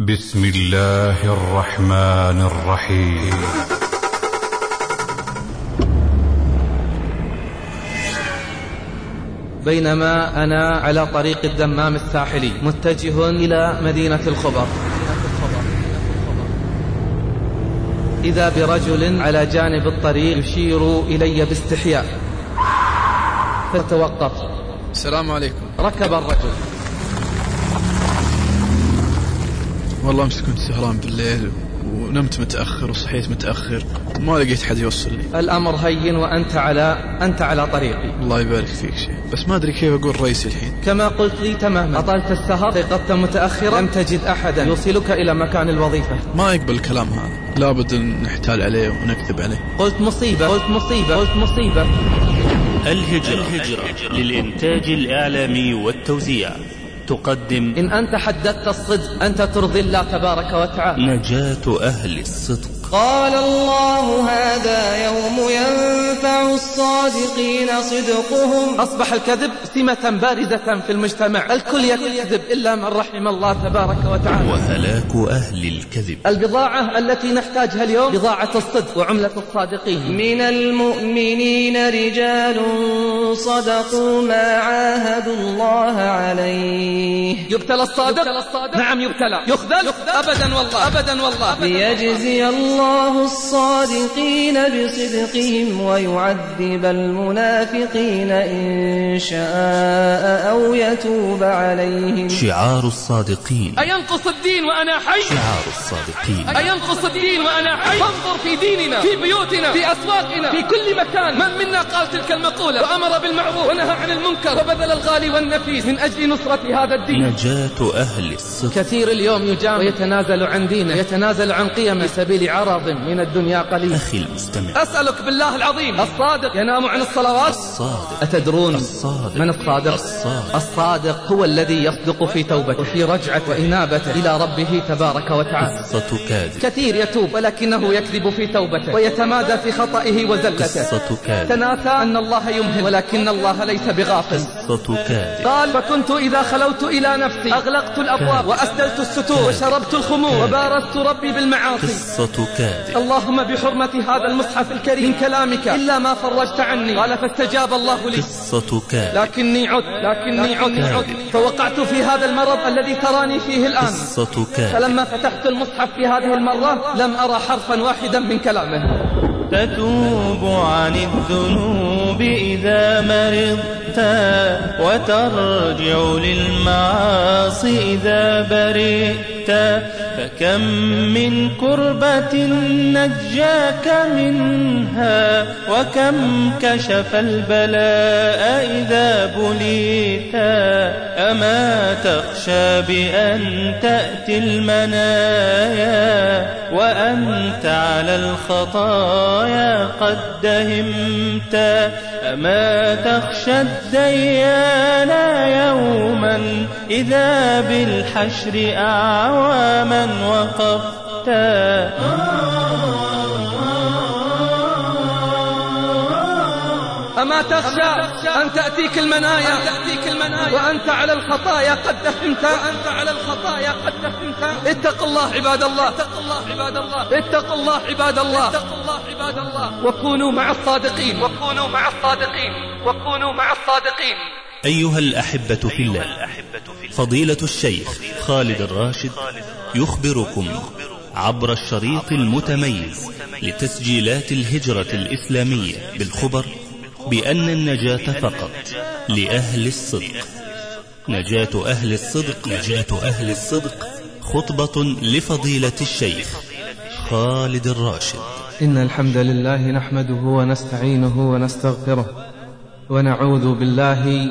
بسم الله الرحمن الرحيم. بينما أنا على طريق الدمام الساحلي متجه إلى مدينة الخبر. إذا برجل على جانب الطريق يشير إلي باستحياء. فتوقفت السلام عليكم. ركب الرجل. والله أمس كنت سهران بالليل ونمت متأخر وصحيت متأخر. ما لقيت حد يوصل لي. الأمر هين وأنت على أنت على طريقي. الله يبارك فيك شيخ. بس ما أدري كيف أقول رئيسي الحين. كما قلت لي تماما. أطلت السهر استيقظت متأخرا. لم تجد أحدا يوصلك إلى مكان الوظيفة. ما يقبل الكلام هذا. لابد أن نحتال عليه ونكذب عليه. قلت مصيبة قلت مصيبة قلت مصيبة. الهجرة, الهجرة للإنتاج الإعلامي والتوزيع. تقدم. إن أنت حددت الصدق أنت ترضي الله تبارك وتعالى. نجاة أهل الصدق. قال الله هذا يوم ينفع الصادقين صدقهم. أصبح الكذب سمة بارزة في المجتمع. الكل يكذب إلا من رحم الله تبارك وتعالى. وهلاك أهل الكذب. البضاعة التي نحتاجها اليوم بضاعة الصدق وعملة الصادقين. من المؤمنين رجال صدقوا ما عاهدوا الله عليه. يبتلى الصادق؟ نعم يبتلى. يخذل. أبدا والله أبدا والله. ليجزي الله الصادقين بصدقهم ويعذب المنافقين إن شاء أو يتوب عليهم. شعار الصادقين. أينقص الدين وأنا حي؟ شعار الصادقين. أينقص الدين وأنا حي؟ فانظر في ديننا في بيوتنا في أسواقنا في كل مكان. من منا قال تلك المقولة؟ وأمر بالمعروف ونهى عن المنكر وبذل الغالي والنفيس. من أجل نصرة هذا الدين. نجاة أهل الصدق. كثير اليوم يجام ويتنازل عن دينه يتنازل عن قيمه. سبيل عرض من الدنيا قليل. أخي المستمع. أسألك بالله العظيم. الصادق. ينام عن الصلوات؟ الصادق. أتدرون الصادق. من الصادق؟ الصادق. الصادق هو الذي يصدق في توبته وفي رجعة وإنابته إلى ربه تبارك وتعالى. قصة كاذب. كثير يتوب ولكنه يكذب في توبته ويتمادى في خطئه وزلته. قصة كاذب. تناسى أن الله يمهل ولكن الله ليس بغافل. قصة كاذب. قال فكنت إذا خلوت إلى نفسي أغلقت الأبواب وأسدلت الستور وشربت الخمور وبارزت ربي بالمعاصي. قصة كاذب اللهم بحرمة هذا المصحف الكريم من كلامك إلا ما فرجت عني. قال فاستجاب الله لي. قصة كاذب لكني عدت لكني عدت. فوقعت في هذا المرض الذي تراني فيه الآن. قصة كاذب فلما فتحت المصحف في هذه المرة لم أرى حرفا واحدا من كلامه. تتوب عن الذنوب إذا مرضت وترجع للمعاصي إذا برئت. فكم من كربة نجاك منها وكم كشف البلاء إذا بليت أما تخشى بأن تأتي المنايا وأنت على الخطايا قد دهمت أما تخشى الديان يوما إذا بالحشر أعواما وقفت أما تخشى أن تأتيك المنايا وأنت على الخطايا قد دفنت. وأنت على الخطايا قد دفنت اتقوا الله عباد الله اتقوا الله عباد الله اتقوا الله عباد الله اتقوا الله عباد الله وكونوا مع الصادقين وكونوا مع الصادقين وكونوا مع الصادقين. أيها الأحبة في الله. فضيلة الشيخ خالد الراشد يخبركم عبر الشريط المتميز لتسجيلات الهجرة الإسلامية بالخبر بأن النجاة فقط لأهل الصدق. نجاة أهل الصدق. نجاة أهل الصدق. خطبة لفضيلة الشيخ خالد الراشد. إن الحمد لله نحمده ونستعينه ونستغفره ونعوذ بالله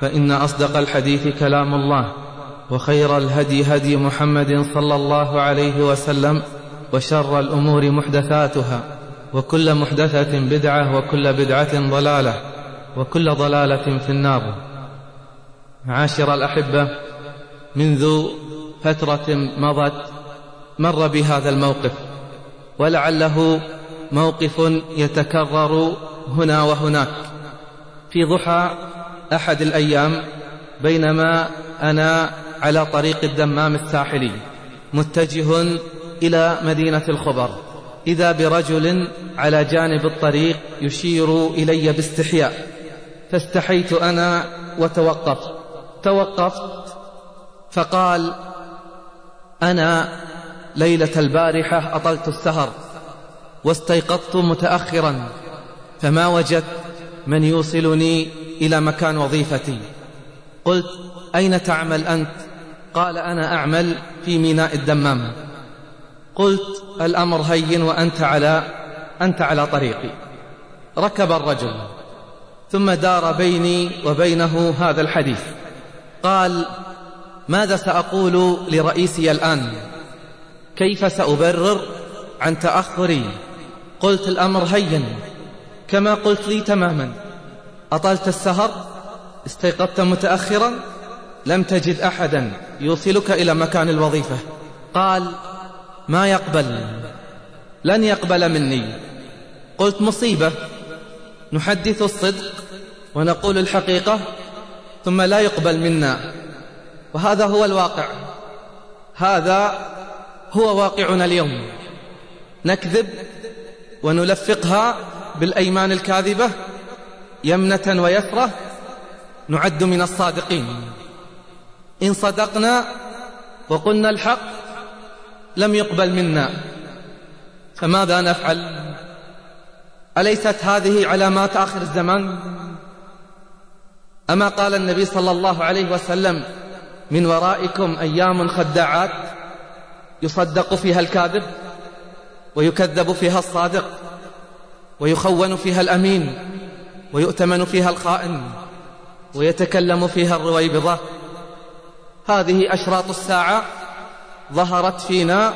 فإن أصدق الحديث كلام الله وخير الهدي هدي محمد صلى الله عليه وسلم وشر الأمور محدثاتها وكل محدثة بدعة وكل بدعة ضلالة وكل ضلالة في النار. معاشر الأحبة منذ فترة مضت مر بهذا الموقف ولعله موقف يتكرر هنا وهناك. في ضحى أحد الأيام بينما أنا على طريق الدمام الساحلي متجه إلى مدينة الخبر. إذا برجل على جانب الطريق يشير إلي باستحياء فاستحيت أنا وتوقفت. توقفت فقال أنا ليلة البارحة أطلت السهر واستيقظت متأخرا فما وجدت من يوصلني إلى مكان وظيفتي. قلت أين تعمل أنت؟ قال أنا أعمل في ميناء الدمام قلت الأمر هين وأنت على أنت على طريقي. ركب الرجل ثم دار بيني وبينه هذا الحديث. قال ماذا سأقول لرئيسي الآن؟ كيف سأبرر عن تأخري؟ قلت الأمر هين. كما قلت لي تماما. أطلت السهر استيقظت متأخرا لم تجد أحدا يوصلك إلى مكان الوظيفة. قال ما يقبل لن يقبل مني. قلت مصيبة. نحدث الصدق ونقول الحقيقة ثم لا يقبل منا. وهذا هو الواقع. هذا هو واقعنا اليوم. نكذب ونلفقها بالأيمان الكاذبة يمنة ويسرة نعد من الصادقين. إن صدقنا وقلنا الحق لم يقبل منا. فماذا نفعل؟ أليست هذه علامات آخر الزمان؟ أما قال النبي صلى الله عليه وسلم من ورائكم أيام خداعات يصدق فيها الكاذب ويكذب فيها الصادق ويخون فيها الأمين ويؤتمن فيها الخائن ويتكلم فيها الرويبضة. هذه أشراط الساعة ظهرت فينا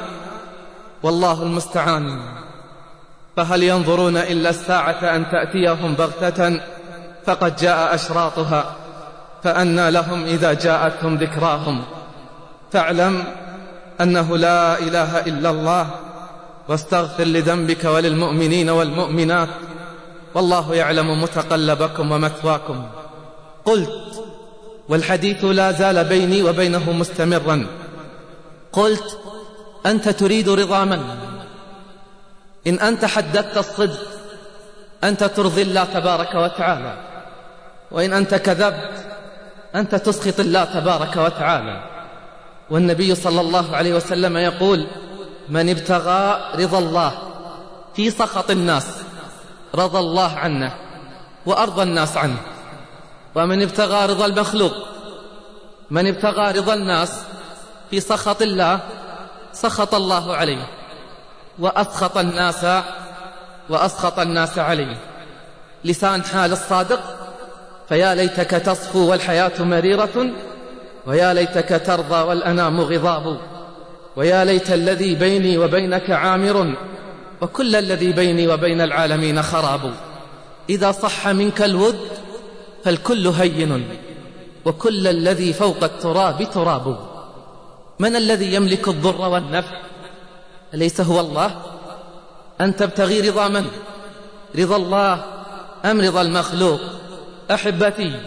والله المستعان. فهل ينظرون إلا الساعة أن تأتيهم بغتة؟ فقد جاء أشراطها فأنى لهم إذا جاءتهم ذكراهم. فاعلم أنه لا إله إلا الله واستغفر لذنبك وللمؤمنين والمؤمنات. والله يعلم متقلبكم ومثواكم. قلت والحديث لا زال بيني وبينه مستمرا. قلت أنت تريد رضا من؟ إن أنت حدثت الصدق أنت ترضي الله تبارك وتعالى. وإن أنت كذبت أنت تسخط الله تبارك وتعالى. والنبي صلى الله عليه وسلم يقول من ابتغى رضا الله في سخط الناس رضى الله عنه وأرضى الناس عنه. ومن ابتغى رضا المخلوق من ابتغى رضا الناس في سخط الله سخط الله عليه. وأسخط الناس وأسخط الناس عليه. لسان حال الصادق فيا ليتك تصفو والحياة مريرة ويا ليتك ترضى والأنام غضاب. ويا ليت الذي بيني وبينك عامر وكل الذي بيني وبين العالمين خراب. إذا صح منك الود فالكل هين. وكل الذي فوق التراب تراب. من الذي يملك الضر والنفع؟ أليس هو الله؟ أن تبتغي رضا من؟ رضا الله أم رضا المخلوق؟ أحبتي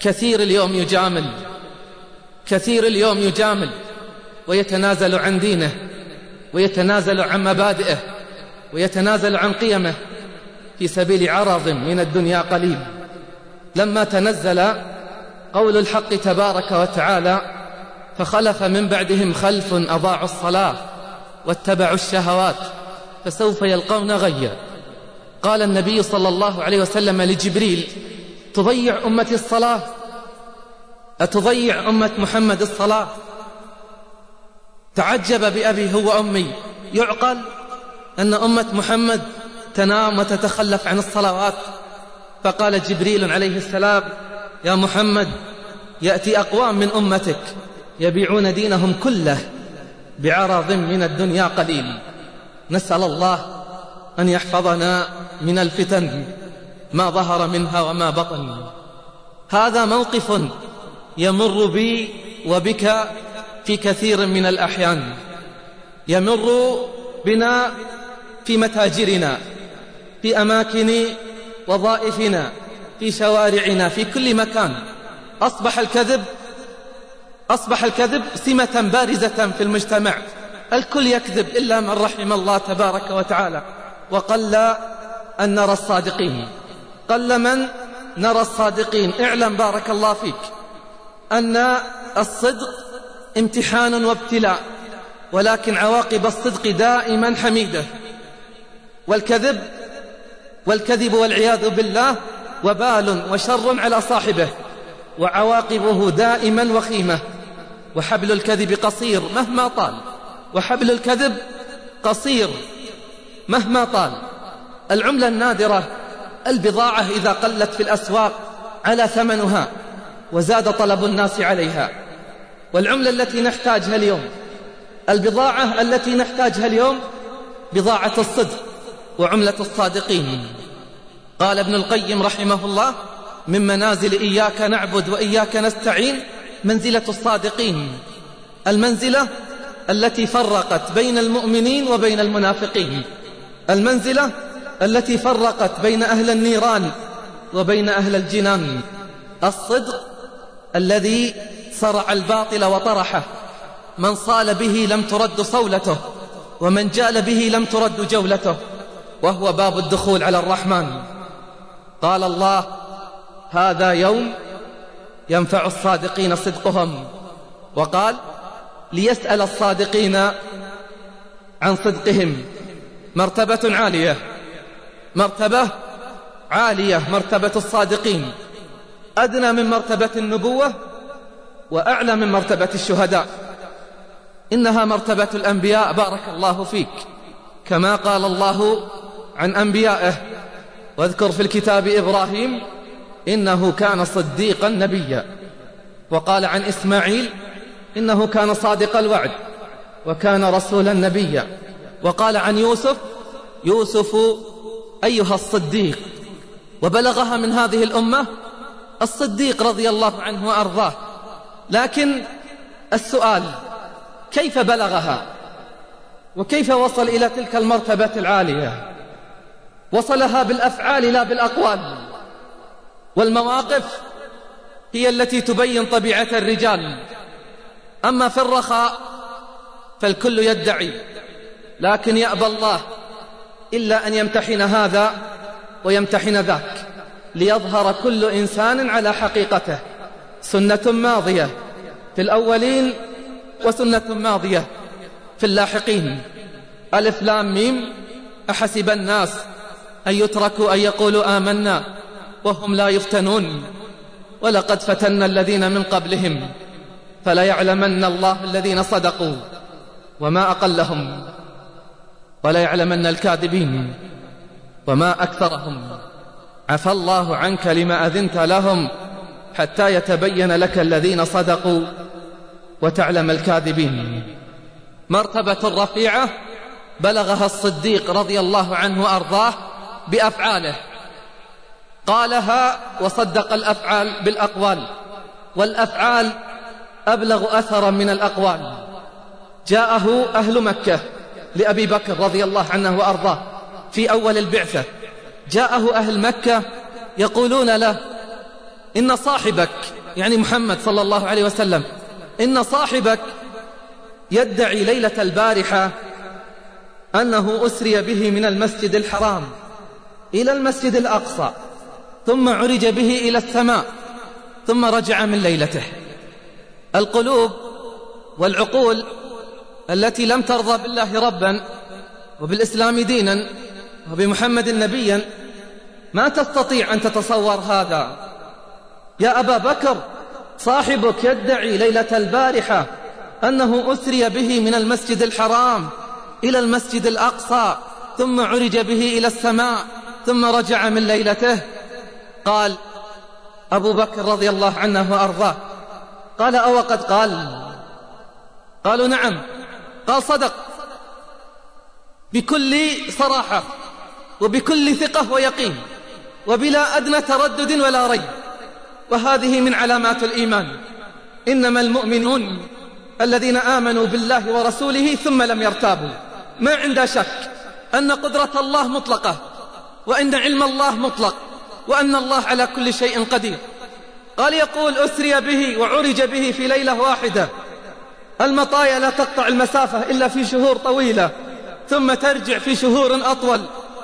كثير اليوم يجامل. كثير اليوم يجامل. ويتنازل عن دينه. ويتنازل عن مبادئه ويتنازل عن قيمه في سبيل عرض من الدنيا قليل. لما تنزل قول الحق تبارك وتعالى فخلف من بعدهم خلف أضاعوا الصلاة واتبعوا الشهوات فسوف يلقون غيا. قال النبي صلى الله عليه وسلم لجبريل تضيع أمتي الصلاة؟ أتضيع أمة محمد الصلاة؟ تعجب بأبي هو أمي. يعقل أن أمة محمد تنام وتتخلف عن الصلوات. فقال جبريل عليه السلام يا محمد يأتي أقوام من أمتك يبيعون دينهم كله بعرض من الدنيا قليل. نسأل الله أن يحفظنا من الفتن ما ظهر منها وما بطن. هذا موقف يمر بي وبك في كثير من الأحيان. يمر بنا في متاجرنا في أماكن وظائفنا في شوارعنا في كل مكان. أصبح الكذب أصبح الكذب سمة بارزة في المجتمع. الكل يكذب إلا من رحم الله تبارك وتعالى. وقل أن نرى الصادقين. قل من نرى الصادقين؟ اعلم بارك الله فيك. أن الصدق امتحان وابتلاء ولكن عواقب الصدق دائما حميدة. والكذب والكذب والعياذ بالله وبال وشر على صاحبه وعواقبه دائما وخيمة. وحبل الكذب قصير مهما طال. وحبل الكذب قصير مهما طال. العملة النادرة البضاعة إذا قلت في الأسواق على ثمنها وزاد طلب الناس عليها. والعملة التي نحتاجها اليوم البضاعة التي نحتاجها اليوم بضاعة الصدق وعملة الصادقين. قال ابن القيم رحمه الله من منازل إياك نعبد وإياك نستعين منزلة الصادقين. المنزلة التي فرقت بين المؤمنين وبين المنافقين. المنزلة التي فرقت بين أهل النيران وبين أهل الجنان. الصدق الذي صرع الباطل وطرحه. من صال به لم ترد صولته ومن جال به لم ترد جولته. وهو باب الدخول على الرحمن. قال الله هذا يوم ينفع الصادقين صدقهم. وقال ليسأل الصادقين عن صدقهم. مرتبة عالية. مرتبة عالية مرتبة الصادقين. أدنى من مرتبة النبوة وأعلى من مرتبة الشهداء. إنها مرتبة الأنبياء بارك الله فيك. كما قال الله عن أنبيائه واذكر في الكتاب إبراهيم إنه كان صديقا نبيا. وقال عن إسماعيل إنه كان صادق الوعد وكان رسولا نبيا. وقال عن يوسف يوسف أيها الصديق. وبلغها من هذه الأمة الصديق رضي الله عنه وأرضاه. لكن السؤال كيف بلغها؟ وكيف وصل إلى تلك المرتبة العالية؟ وصلها بالأفعال لا بالأقوال. والمواقف هي التي تبين طبيعة الرجال. أما في الرخاء فالكل يدعي لكن يأبى الله إلا أن يمتحن هذا ويمتحن ذاك ليظهر كل إنسان على حقيقته. سنة ماضية في الأولين وسنة ماضية في اللاحقين. ألف لام ميم. أحسب الناس أن يتركوا أن يقولوا آمنا وهم لا يفتنون. ولقد فتنا الذين من قبلهم فلا يعلمن الله الذين صدقوا وما أقلهم ولا يعلمن الكاذبين وما أكثرهم. عفى الله عنك لما أذنت لهم حتى يتبين لك الذين صدقوا وتعلم الكاذبين. مرتبة رفيعة بلغها الصديق رضي الله عنه وأرضاه بأفعاله. قالها وصدق الأفعال بالأقوال والأفعال أبلغ أثرا من الأقوال. جاءه أهل مكة لأبي بكر رضي الله عنه وأرضاه في أول البعثة. جاءه أهل مكة يقولون له إن صاحبك يعني محمد صلى الله عليه وسلم إن صاحبك يدعي ليلة البارحة أنه أسري به من المسجد الحرام إلى المسجد الأقصى ثم عرج به إلى السماء ثم رجع من ليلته. القلوب والعقول التي لم ترضى بالله ربا وبالإسلام دينا وبمحمد نبيا ما تستطيع أن تتصور هذا. يا أبا بكر صاحبك يدعي ليلة البارحة أنه أسري به من المسجد الحرام إلى المسجد الأقصى ثم عرج به إلى السماء ثم رجع من ليلته. قال أبو بكر رضي الله عنه وأرضاه. قال أو قد قال؟ قالوا نعم. قال صدق. بكل صراحة وبكل ثقة ويقين وبلا أدنى تردد ولا ريب. وهذه من علامات الإيمان. إنما المؤمنون الذين آمنوا بالله ورسوله ثم لم يرتابوا. ما عند شك أن قدرة الله مطلقة وأن علم الله مطلق وأن الله على كل شيء قدير. قال يقول أسري به وعرج به في ليلة واحدة. المطايا لا تقطع المسافة إلا في شهور طويلة. ثم ترجع في شهور أطول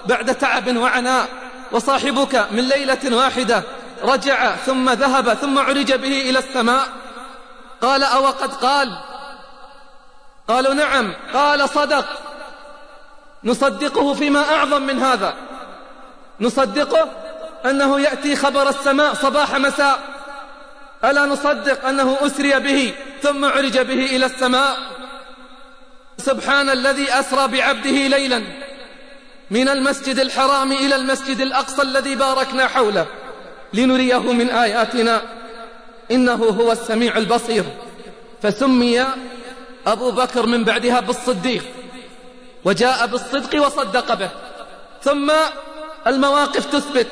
بعد تعب وعناء. وصاحبك من ليلة واحدة. رجع ثم ذهب ثم عرج به إلى السماء. قال أو قد قال؟ قالوا نعم. قال صدق. نصدقه فيما أعظم من هذا. نصدقه أنه يأتي خبر السماء صباح مساء. ألا نصدق أنه أسري به ثم عرج به إلى السماء؟ سبحان الذي أسرى بعبده ليلا. من المسجد الحرام إلى المسجد الأقصى الذي باركنا حوله. لنريه من آياتنا. إنه هو السميع البصير. فسمي أبو بكر من بعدها بالصديق. وجاء بالصدق وصدق به. ثم المواقف تثبت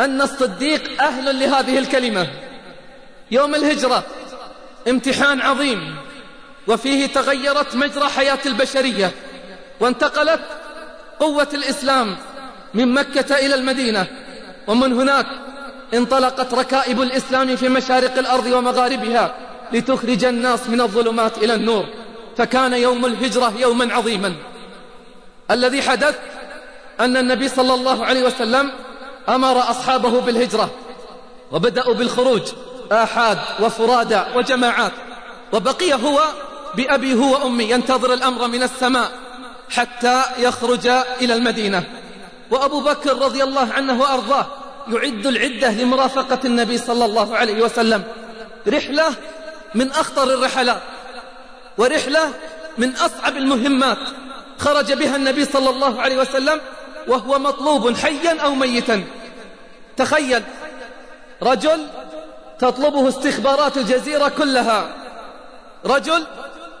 أن الصديق أهل لهذه الكلمة. يوم الهجرة امتحان عظيم. وفيه تغيرت مجرى حياة البشرية. وانتقلت قوة الإسلام من مكة إلى المدينة. ومن هناك انطلقت ركائب الإسلام في مشارق الأرض ومغاربها لتخرج الناس من الظلمات إلى النور. فكان يوم الهجرة يوما عظيما. الذي حدث أن النبي صلى الله عليه وسلم أمر أصحابه بالهجرة وبدأوا بالخروج آحاد وفرادى وجماعات. وبقي هو بأبي هو وأمي ينتظر الأمر من السماء حتى يخرج إلى المدينة. وأبو بكر رضي الله عنه وأرضاه يعد العدة لمرافقة النبي صلى الله عليه وسلم. رحلة من أخطر الرحلات ورحلة من أصعب المهمات خرج بها النبي صلى الله عليه وسلم وهو مطلوب حيا أو ميتا. تخيل رجل تطلبه استخبارات الجزيرة كلها. رجل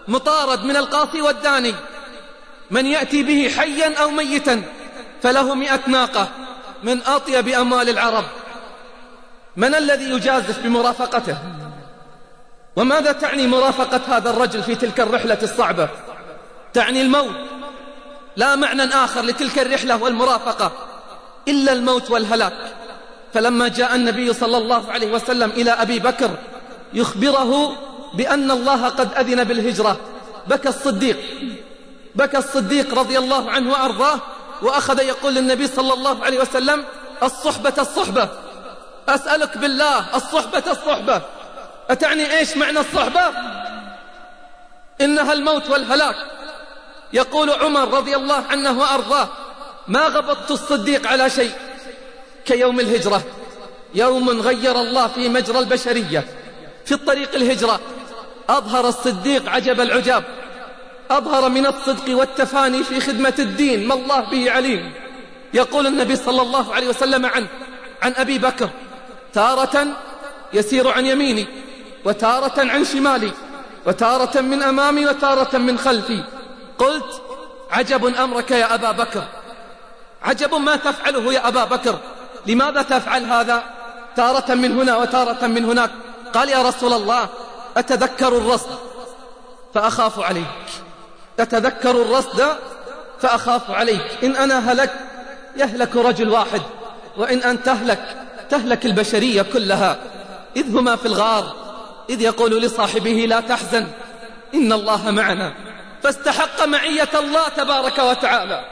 مطارد من القاصي والداني من يأتي به حيا أو ميتا فله مئة ناقة. من أطيب أموال العرب. من الذي يجازف بمرافقته؟ وماذا تعني مرافقة هذا الرجل في تلك الرحلة الصعبة؟ تعني الموت. لا معنى آخر لتلك الرحلة والمرافقة إلا الموت والهلاك. فلما جاء النبي صلى الله عليه وسلم إلى أبي بكر يخبره بأن الله قد أذن بالهجرة. بكى الصديق. بكى الصديق رضي الله عنه وأرضاه وأخذ يقول للنبي صلى الله عليه وسلم الصحبة الصحبة. أسألك بالله الصحبة الصحبة. أتعني إيش معنى الصحبة؟ إنها الموت والهلاك. يقول عمر رضي الله عنه وأرضاه ما غبطت الصديق على شيء كيوم الهجرة. يوم غير الله في مجرى البشرية. في الطريق الهجرة. أظهر الصديق عجب العجاب. أظهر من الصدق والتفاني في خدمة الدين. ما الله به عليم. يقول النبي صلى الله عليه وسلم عنه عن أبي بكر تارة يسير عن يميني وتارة عن شمالي وتارة من أمامي وتارة من خلفي. قلت عجب أمرك يا أبا بكر. عجب ما تفعله يا أبا بكر. لماذا تفعل هذا؟ تارة من هنا وتارة من هناك. قال يا رسول الله أتذكر الرصد فأخاف عليك. أتذكر الرصد فأخاف عليك. إن أنا هلك يهلك رجل واحد. وإن أن تهلك تهلك البشرية كلها. إذ هما في الغار إذ يقول لصاحبه لا تحزن إن الله معنا. فاستحق معية الله تبارك وتعالى.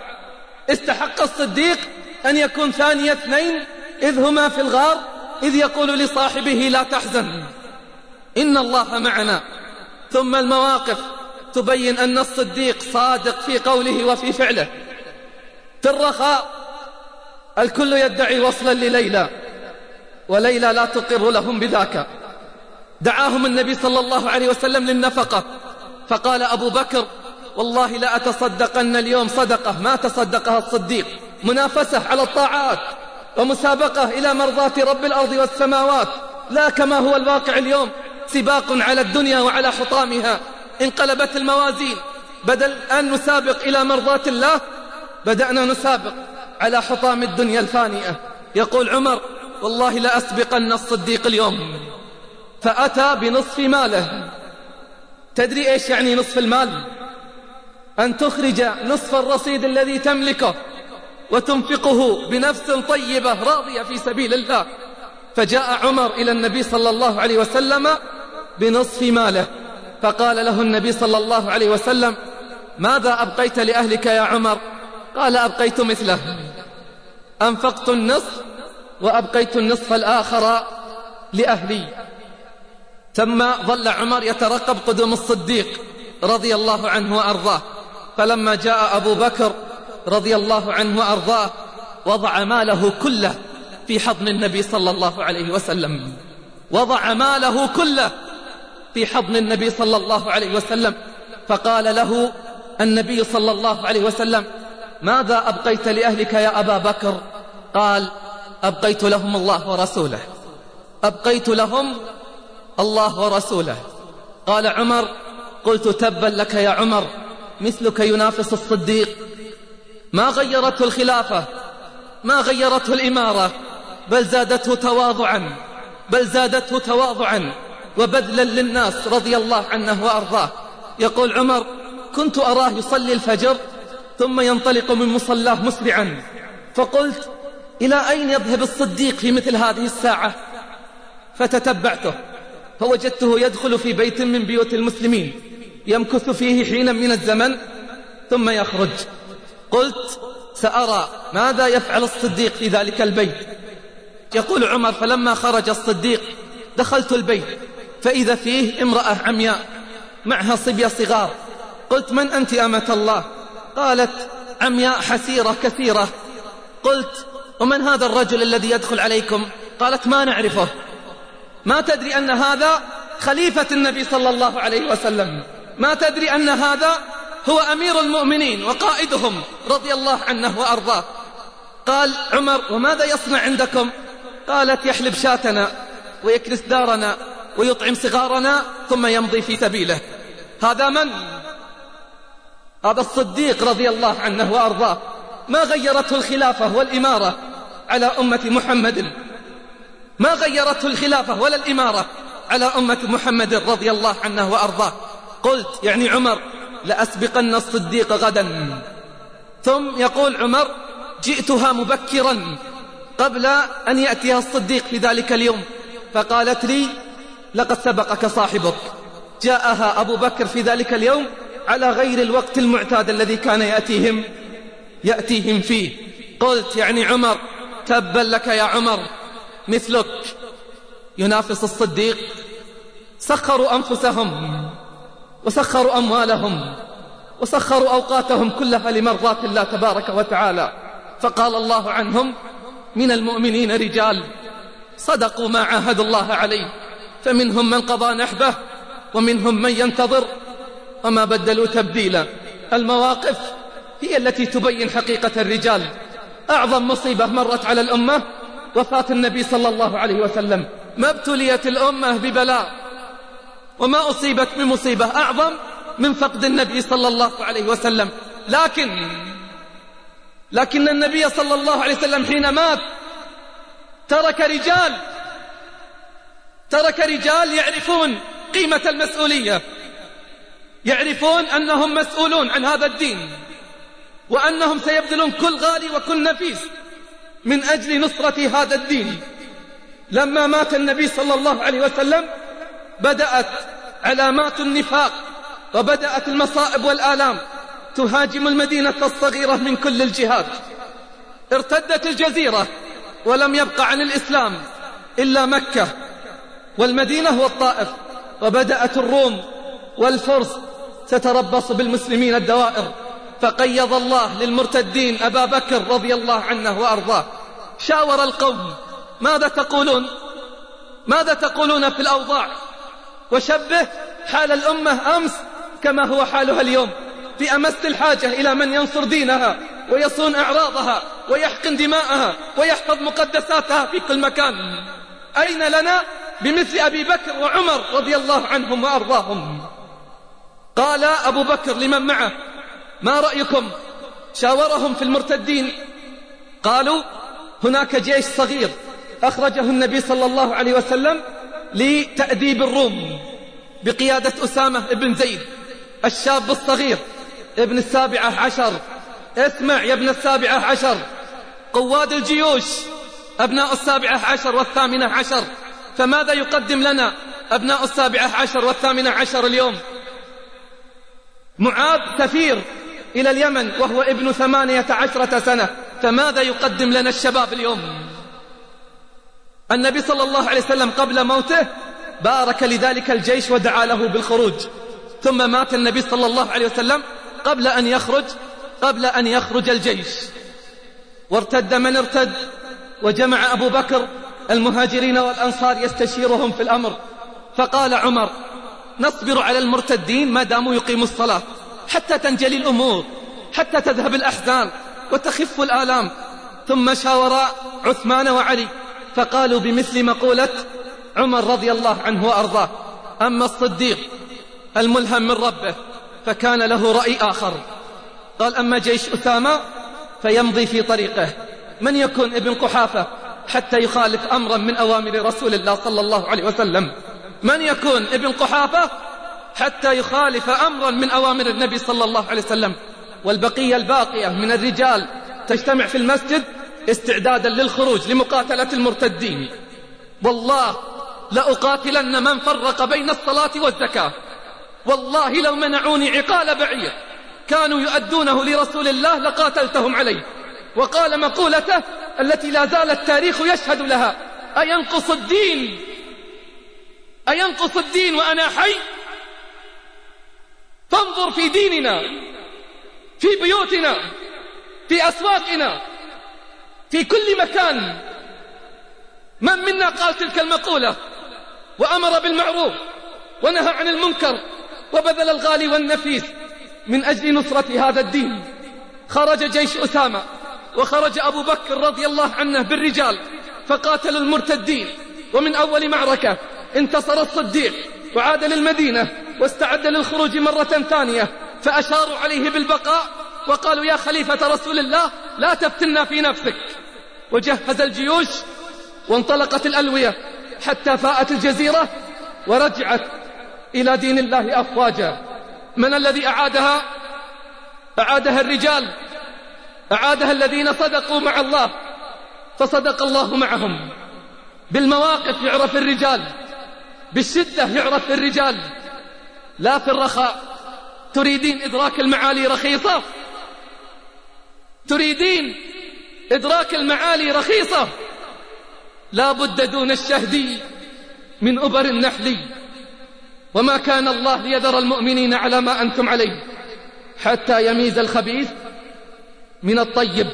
استحق الصديق أن يكون ثاني اثنين إذ هما في الغار إذ يقول لصاحبه لا تحزن. إن الله معنا. ثم المواقف. تبين أن الصديق صادق في قوله وفي فعله. في الرخاء الكل يدعي وصلا لليلى وليلى لا تقر لهم بذاك. دعاهم النبي صلى الله عليه وسلم للنفقة. فقال أبو بكر والله لا أتصدقن اليوم صدقة ما تصدقها الصديق. منافسة على الطاعات ومسابقة إلى مرضاة رب الأرض والسماوات. لا كما هو الواقع اليوم سباق على الدنيا وعلى حطامها. انقلبت الموازين. بدل أن نسابق إلى مرضاة الله بدأنا نسابق على حطام الدنيا الفانية يقول عمر والله لأسبقن الصديق اليوم. فأتى بنصف ماله. تدري إيش يعني نصف المال؟ أن تخرج نصف الرصيد الذي تملكه وتنفقه بنفس طيبة راضية في سبيل الله. فجاء عمر إلى النبي صلى الله عليه وسلم بنصف ماله. فقال له النبي صلى الله عليه وسلم ماذا أبقيت لأهلك يا عمر؟ قال أبقيت مثله. أنفقت النصف وأبقيت النصف الآخر لأهلي. ثم ظل عمر يترقب قدوم الصديق رضي الله عنه وأرضاه. فلما جاء أبو بكر رضي الله عنه وأرضاه وضع ماله كله في حضن النبي صلى الله عليه وسلم. وضع ماله كله في حضن النبي صلى الله عليه وسلم فقال له النبي صلى الله عليه وسلم ماذا أبقيت لأهلك يا أبا بكر؟ قال أبقيت لهم الله ورسوله. أبقيت لهم الله ورسوله. قال عمر قلت تبا لك يا عمر مثلك ينافس الصديق. ما غيرته الخلافة؟ ما غيرته الإمارة؟ بل زادته تواضعا بل زادته تواضعا. وبذلا للناس رضي الله عنه وأرضاه. يقول عمر كنت أراه يصلي الفجر ثم ينطلق من مصلاه مسرعا. فقلت إلى أين يذهب الصديق في مثل هذه الساعة؟ فتتبعته. فوجدته يدخل في بيت من بيوت المسلمين يمكث فيه حينا من الزمن ثم يخرج. قلت سأرى ماذا يفعل الصديق في ذلك البيت. يقول عمر فلما خرج الصديق دخلت البيت. فإذا فيه امرأة عمياء معها صبية صغار. قلت من أنت أمة الله؟ قالت عمياء حسيرة كثيرة. قلت ومن هذا الرجل الذي يدخل عليكم؟ قالت ما نعرفه. ما تدري أن هذا خليفة النبي صلى الله عليه وسلم. ما تدري أن هذا هو أمير المؤمنين وقائدهم رضي الله عنه وأرضاه. قال عمر وماذا يصنع عندكم؟ قالت يحلب شاتنا ويكنس دارنا. ويطعم صغارنا ثم يمضي في سبيله. هذا من؟ هذا الصديق رضي الله عنه وأرضاه. ما غيرته الخلافة والإمارة على أمة محمد؟ ما غيرته الخلافة ولا الإمارة على أمة محمد رضي الله عنه وأرضاه؟ قلت يعني عمر لأسبقن الصديق غدا. ثم يقول عمر جئتها مبكرا قبل أن يأتيها الصديق في ذلك اليوم. فقالت لي لقد سبقك صاحبك. جاءها أبو بكر في ذلك اليوم على غير الوقت المعتاد الذي كان يأتيهم يأتيهم فيه. قلت يعني عمر تبا لك يا عمر مثلك. ينافس الصديق. سخروا أنفسهم وسخروا أموالهم وسخروا أوقاتهم كلها لمرضاة الله تبارك وتعالى. فقال الله عنهم من المؤمنين رجال صدقوا ما عاهدوا الله عليه. فمنهم من قضى نحبه ومنهم من ينتظر. وما بدلوا تبديلا. المواقف هي التي تبين حقيقة الرجال. أعظم مصيبة مرت على الأمة وفاة النبي صلى الله عليه وسلم. ما ابتليت الأمة ببلاء. وما أصيبت بمصيبة أعظم من فقد النبي صلى الله عليه وسلم. لكن لكن النبي صلى الله عليه وسلم حين مات ترك رجال ترك رجال يعرفون قيمة المسؤولية. يعرفون أنهم مسؤولون عن هذا الدين وأنهم سيبذلون كل غالي وكل نفيس من أجل نصرة هذا الدين. لما مات النبي صلى الله عليه وسلم بدأت علامات النفاق وبدأت المصائب والآلام تهاجم المدينة الصغيرة من كل الجهات. ارتدت الجزيرة ولم يبق عن الإسلام إلا مكة. والمدينة والطائف وبدأت الروم والفرس تتربص بالمسلمين الدوائر فقيض الله للمرتدين أبا بكر رضي الله عنه وأرضاه. شاور القوم ماذا تقولون؟ ماذا تقولون في الأوضاع؟ وشبه حال الأمة أمس كما هو حالها اليوم في أمس الحاجة إلى من ينصر دينها ويصون أعراضها ويحقن دماءها ويحفظ مقدساتها في كل مكان. أين لنا بمثل أبي بكر وعمر رضي الله عنهم وأرضاهم. قال أبو بكر لمن معه؟ ما رأيكم؟ شاورهم في المرتدين. قالوا هناك جيش صغير أخرجه النبي صلى الله عليه وسلم لتأديب الروم بقيادة أسامة بن زيد الشاب الصغير ابن السابعة عشر. اسمع يا ابن السابعة عشر. قواد الجيوش أبناء السابعة عشر والثامنة عشر. فماذا يقدم لنا أبناء السابعة عشر والثامنة عشر اليوم؟ معاذ سفير إلى اليمن وهو ابن ثمانية عشرة سنة. فماذا يقدم لنا الشباب اليوم؟ النبي صلى الله عليه وسلم قبل موته بارك لذلك الجيش ودعا له بالخروج. ثم مات النبي صلى الله عليه وسلم قبل أن يخرج قبل أن يخرج الجيش. وارتد من ارتد وجمع أبو بكر المهاجرين والأنصار يستشيرهم في الأمر. فقال عمر نصبر على المرتدين ما داموا يقيموا الصلاة حتى تنجلي الأمور حتى تذهب الأحزان وتخف الآلام. ثم شاورا عثمان وعلي فقالوا بمثل مقولة عمر رضي الله عنه وأرضاه أما الصديق الملهم من ربه فكان له رأي آخر. قال أما جيش أسامة فيمضي في طريقه من يكون ابن قحافة؟ حتى يخالف أمرا من أوامر رسول الله صلى الله عليه وسلم. من يكون ابن قحافة حتى يخالف أمرا من أوامر النبي صلى الله عليه وسلم. والبقية الباقية من الرجال تجتمع في المسجد استعدادا للخروج لمقاتلة المرتدين. والله لأقاتلن من فرق بين الصلاة والزكاة. والله لو منعوني عقال بعير. كانوا يؤدونه لرسول الله لقاتلتهم عليه. وقال مقولته التي لا زال التاريخ يشهد لها. أينقص الدين؟ أينقص الدين وأنا حي؟ فانظر في ديننا في بيوتنا في أسواقنا في كل مكان. من منا قال تلك المقولة؟ وأمر بالمعروف ونهى عن المنكر وبذل الغالي والنفيس من أجل نصرة هذا الدين. خرج جيش أسامة. وخرج أبو بكر رضي الله عنه بالرجال فقاتل المرتدين ومن أول معركة انتصر الصديق وعاد للمدينة واستعد للخروج مرة ثانية فأشاروا عليه بالبقاء وقالوا يا خليفة رسول الله لا تفتنا في نفسك وجهز الجيوش وانطلقت الألوية حتى فاءت الجزيرة ورجعت إلى دين الله أفواجا من الذي أعادها؟ أعادها الرجال أعادها الذين صدقوا مع الله فصدق الله معهم. بالمواقف يعرف الرجال بالشدة يعرف الرجال. لا في الرخاء. تريدين إدراك المعالي رخيصة؟ تريدين إدراك المعالي رخيصة؟ لا بد دون الشهد من أبر النحل. وما كان الله ليذر المؤمنين على ما أنتم عليه حتى يميز الخبيث من الطيب.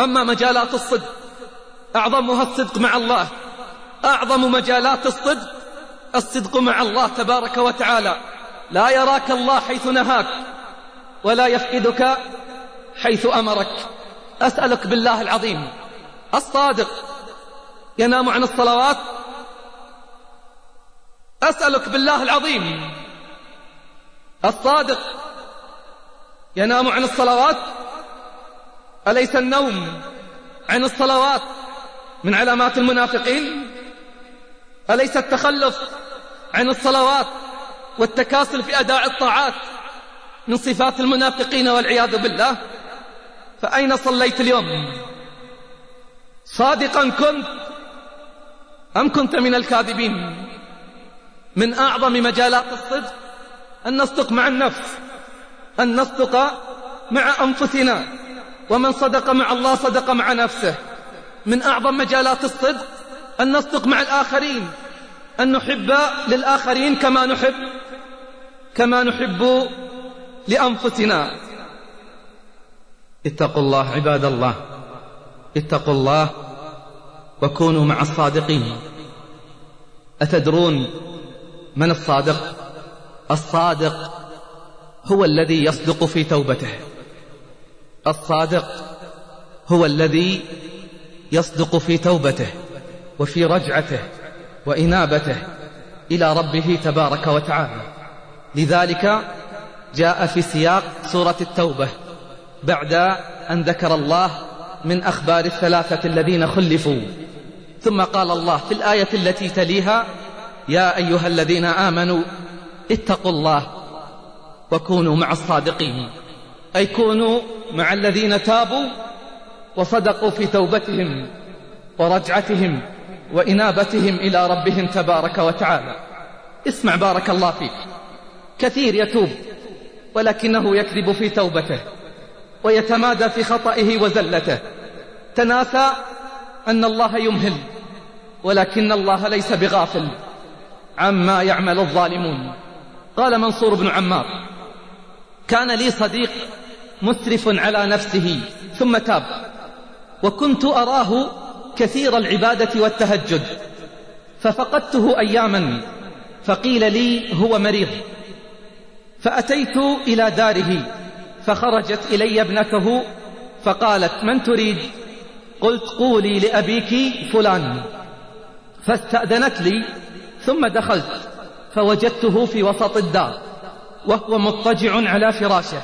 أما مجالات الصدق أعظمها الصدق مع الله. أعظم مجالات الصدق الصدق مع الله تبارك وتعالى. لا يراك الله حيث نهاك ولا يفقدك حيث أمرك. أسألك بالله العظيم الصادق. ينام عن الصلوات. أسألك بالله العظيم الصادق. ينام عن الصلوات. أليس النوم عن الصلوات من علامات المنافقين؟ أليس التخلف عن الصلوات والتكاسل في أداء الطاعات من صفات المنافقين والعياذ بالله؟ فأين صليت اليوم؟ صادقا كنت أم كنت من الكاذبين؟ من أعظم مجالات الصدق أن نصدق مع النفس أن نصدق مع أنفسنا. ومن صدق مع الله صدق مع نفسه. من أعظم مجالات الصدق أن نصدق مع الآخرين أن نحب للآخرين كما نحب كما نحب لأنفسنا. اتقوا الله عباد الله. اتقوا الله وكونوا مع الصادقين. أتدرون من الصادق؟ الصادق هو الذي يصدق في توبته. الصادق هو الذي يصدق في توبته وفي رجعته وإنابته إلى ربه تبارك وتعالى. لذلك جاء في سياق سورة التوبة بعد أن ذكر الله من أخبار الثلاثة الذين خلفوا. ثم قال الله في الآية التي تليها يا أيها الذين آمنوا اتقوا الله وكونوا مع الصادقين. أي كونوا مع الذين تابوا وصدقوا في توبتهم ورجعتهم وإنابتهم إلى ربهم تبارك وتعالى. اسمع بارك الله فيك. كثير يتوب ولكنه يكذب في توبته ويتمادى في خطئه وزلته. تناسى أن الله يمهل ولكن الله ليس بغافل عما يعمل الظالمون. قال منصور بن عمار كان لي صديق مسرف على نفسه ثم تاب. وكنت أراه كثير العبادة والتهجد. ففقدته أياما فقيل لي هو مريض. فأتيت إلى داره فخرجت إلي ابنته فقالت من تريد؟ قلت قولي لأبيك فلان. فاستأذنت لي ثم دخلت فوجدته في وسط الدار وهو مضطجع على فراشه.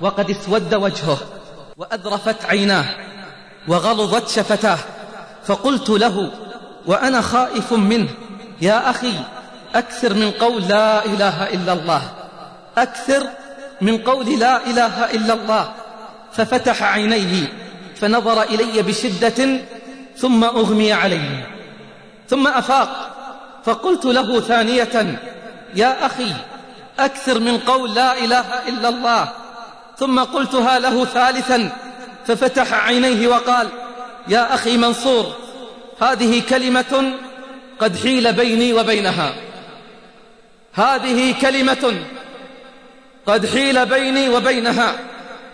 وقد اسود وجهه وأذرفت عيناه وغلظت شفتاه. فقلت له وأنا خائف منه يا أخي أكثر من قول لا إله إلا الله أكثر من قول لا إله إلا الله. ففتح عينيه فنظر إلي بشدة ثم أغمي عليه ثم أفاق. فقلت له ثانية يا أخي أكثر من قول لا إله إلا الله ثم قلتها له ثالثا ففتح عينيه وقال يا أخي منصور هذه كلمة قد حيل بيني وبينها. هذه كلمة قد حيل بيني وبينها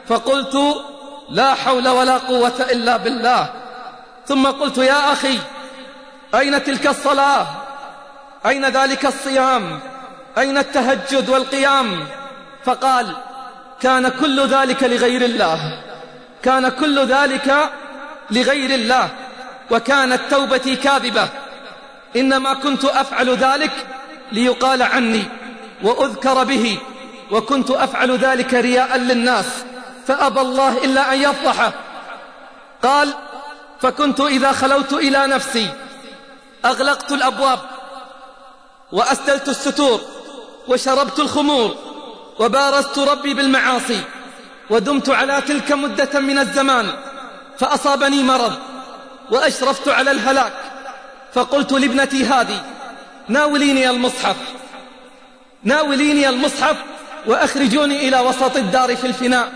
فقلت لا حول ولا قوة إلا بالله. ثم قلت يا أخي أين تلك الصلاة؟ أين ذلك الصيام؟ أين التهجد والقيام؟ فقال كان كل ذلك لغير الله. كان كل ذلك لغير الله. وكانت توبتي كاذبة. إنما كنت أفعل ذلك ليقال عني وأذكر به. وكنت أفعل ذلك رياء للناس. فأبى الله إلا أن يفضحه قال فكنت إذا خلوت إلى نفسي أغلقت الأبواب وأسدلت الستور وشربت الخمور وبارزت ربي بالمعاصي ودمت على تلك مدة من الزمان فأصابني مرض وأشرفت على الهلاك فقلت لابنتي هذه ناوليني المصحف ناوليني المصحف وأخرجوني إلى وسط الدار في الفناء.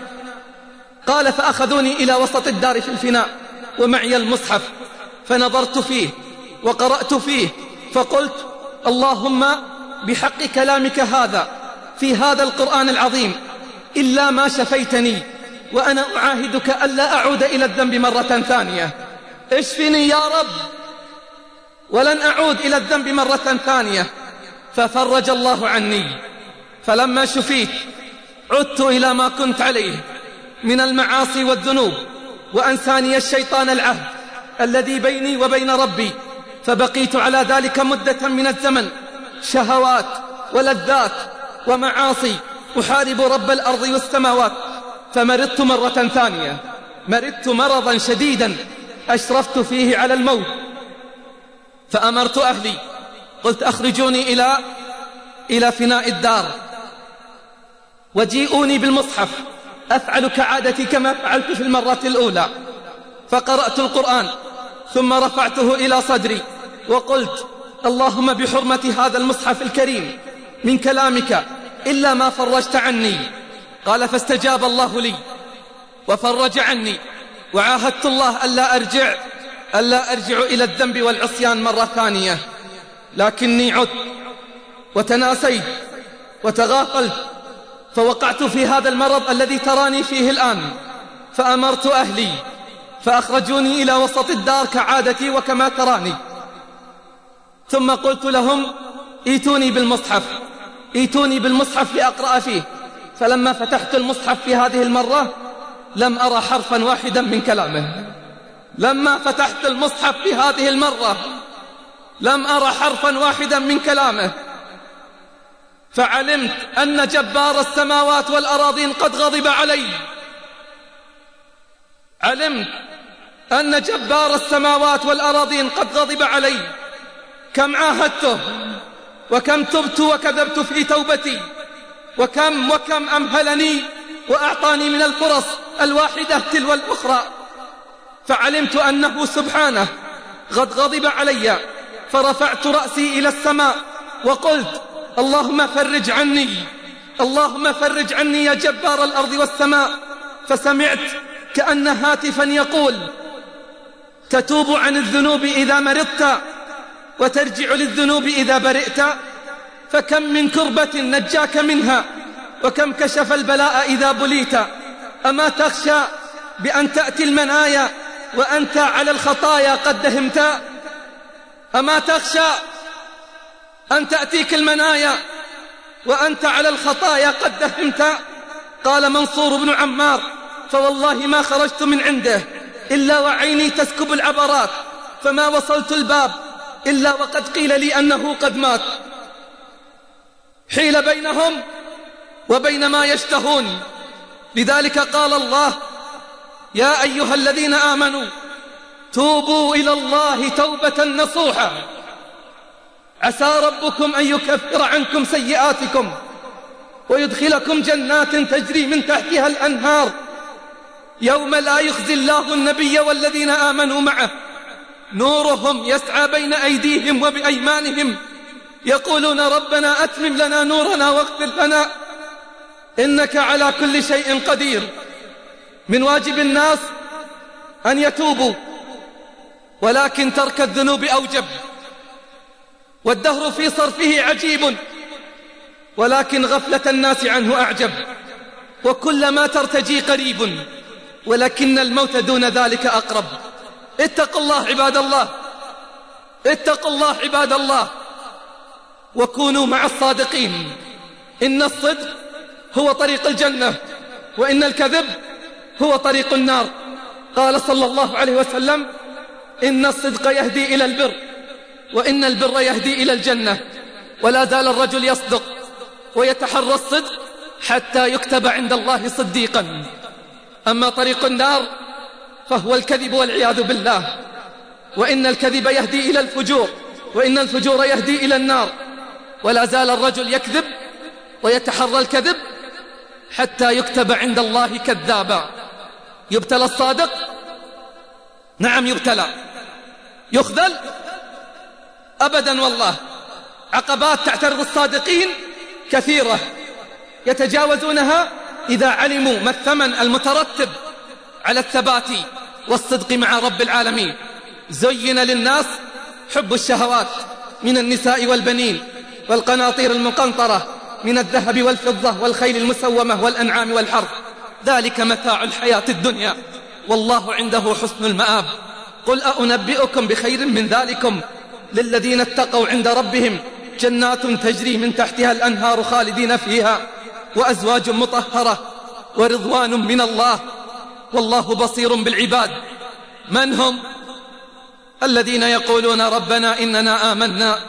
قال فأخذوني إلى وسط الدار في الفناء ومعي المصحف فنظرت فيه وقرأت فيه فقلت اللهم بحق كلامك هذا في هذا القرآن العظيم. إلا ما شفيتني وأنا أعاهدك ألا أعود إلى الذنب مرة ثانية. اشفني يا رب. ولن أعود إلى الذنب مرة ثانية. ففرج الله عني. فلما شفيت عدت إلى ما كنت عليه. من المعاصي والذنوب وأنساني الشيطان العهد الذي بيني وبين ربي. فبقيت على ذلك مدة من الزمن. شهوات ولذات ومعاصي أحارب رب الأرض والسماوات. فمرضت مرة ثانية. مرضت مرضا شديدا. أشرفت فيه على الموت. فأمرت أهلي. قلت أخرجوني إلى إلى فناء الدار. وجيئوني بالمصحف. أفعل كعادتي كما فعلت في المرة الأولى. فقرأت القرآن. ثم رفعته إلى صدري. وقلت اللهم بحرمة هذا المصحف الكريم. من كلامك إلا ما فرجت عني. قال فاستجاب الله لي وفرج عني. وعاهدت الله ألا أرجع ألا أرجع إلى الذنب والعصيان مرة ثانية. لكني عدت وتناسيت وتغافلت فوقعت في هذا المرض الذي تراني فيه الآن. فأمرت أهلي فأخرجوني إلى وسط الدار كعادتي وكما تراني. ثم قلت لهم إيتوني بالمصحف. ايتوني بالمصحف لأقرأ فيه. فلما فتحت المصحف في هذه المرة لم أرى حرفا واحدا من كلامه. لما فتحت المصحف في هذه المرة لم أرى حرفا واحدا من كلامه. فعلمت أن جبار السماوات والأراضين قد غضب علي. علمت أن جبار السماوات والأراضين قد غضب علي. كم عاهدته؟ وكم تبت وكذبت في توبتي وكم وكم أمهلني وأعطاني من الفرص الواحدة تلو الأخرى. فعلمت أنه سبحانه قد غضب علي فرفعت رأسي إلى السماء وقلت اللهم فرج عني اللهم فرج عني يا جبار الأرض والسماء. فسمعت كأن هاتفا يقول تتوب عن الذنوب إذا مرضت وترجع للذنوب إذا برئت. فكم من كربة نجاك منها وكم كشف البلاء إذا بليت. أما تخشى بأن تأتي المنايا وأنت على الخطايا قد دهمت. أما تخشى أن تأتيك المنايا وأنت على الخطايا قد دهمت. قال منصور بن عمار فوالله ما خرجت من عنده إلا وعيني تسكب العبرات فما وصلت الباب إلا وقد قيل لي أنه قد مات. حيل بينهم وبين ما يشتهون. لذلك قال الله يا أيها الذين آمنوا توبوا إلى الله توبة نصوحا عسى ربكم أن يكفر عنكم سيئاتكم ويدخلكم جنات تجري من تحتها الأنهار. يوم لا يخزي الله النبي والذين آمنوا معه. نورهم يسعى بين أيديهم وبأيمانهم. يقولون ربنا أتمم لنا نورنا واغفر لنا. إنك على كل شيء قدير. من واجب الناس أن يتوبوا ولكن ترك الذنوب أوجب. والدهر في صرفه عجيب ولكن غفلة الناس عنه أعجب. وكلما ترتجي قريب ولكن الموت دون ذلك أقرب. اتقوا الله عباد الله. اتقوا الله عباد الله. وكونوا مع الصادقين. إن الصدق هو طريق الجنة وإن الكذب هو طريق النار. قال صلى الله عليه وسلم إن الصدق يهدي إلى البر وإن البر يهدي إلى الجنة. ولا زال الرجل يصدق ويتحرى الصدق حتى يكتب عند الله صديقا. أما طريق النار فهو الكذب والعياذ بالله. وإن الكذب يهدي إلى الفجور وإن الفجور يهدي إلى النار. ولا زال الرجل يكذب ويتحرى الكذب حتى يكتب عند الله كذابا. يبتلى الصادق؟ نعم يبتلى. يخذل؟ أبدا والله. عقبات تعترض الصادقين كثيرة. يتجاوزونها إذا علموا ما الثمن المترتب. على الثبات والصدق مع رب العالمين. زين للناس حب الشهوات من النساء والبنين والقناطير المقنطرة من الذهب والفضة والخيل المسومة والأنعام والحرث. ذلك متاع الحياة الدنيا. والله عنده حسن المآب. قل أنبئكم بخير من ذلكم؟ للذين اتقوا عند ربهم جنات تجري من تحتها الأنهار خالدين فيها. وأزواج مطهرة ورضوان من الله. والله بصير بالعباد. من هم؟ الذين يقولون ربنا إننا آمنا.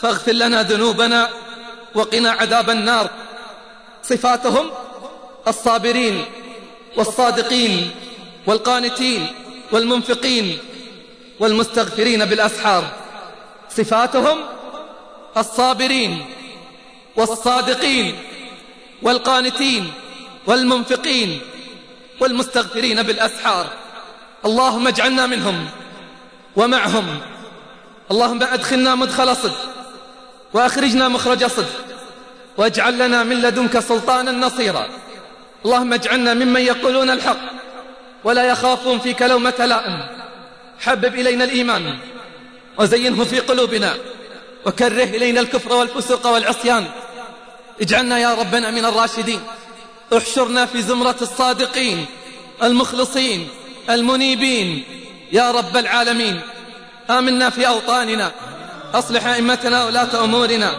فاغفر لنا ذنوبنا وقنا عذاب النار. صفاتهم الصابرين والصادقين والقانتين والمنفقين والمستغفرين بالأسحار. صفاتهم الصابرين والصادقين والقانتين والمنفقين والمستغفرين بالأسحار. اللهم اجعلنا منهم ومعهم. اللهم أدخلنا مدخل صدق وأخرجنا مخرج صدق واجعل لنا من لدنك سلطانا نصيرا. اللهم اجعلنا ممن يقولون الحق ولا يخافون فيك لومة لائم. حبب إلينا الإيمان وزينه في قلوبنا وكره إلينا الكفر والفسوق والعصيان. اجعلنا يا ربنا من الراشدين. احشرنا في زمرة الصادقين المخلصين المنيبين. يا رب العالمين آمنا في أوطاننا. أصلح أئمتنا ولاة أمورنا.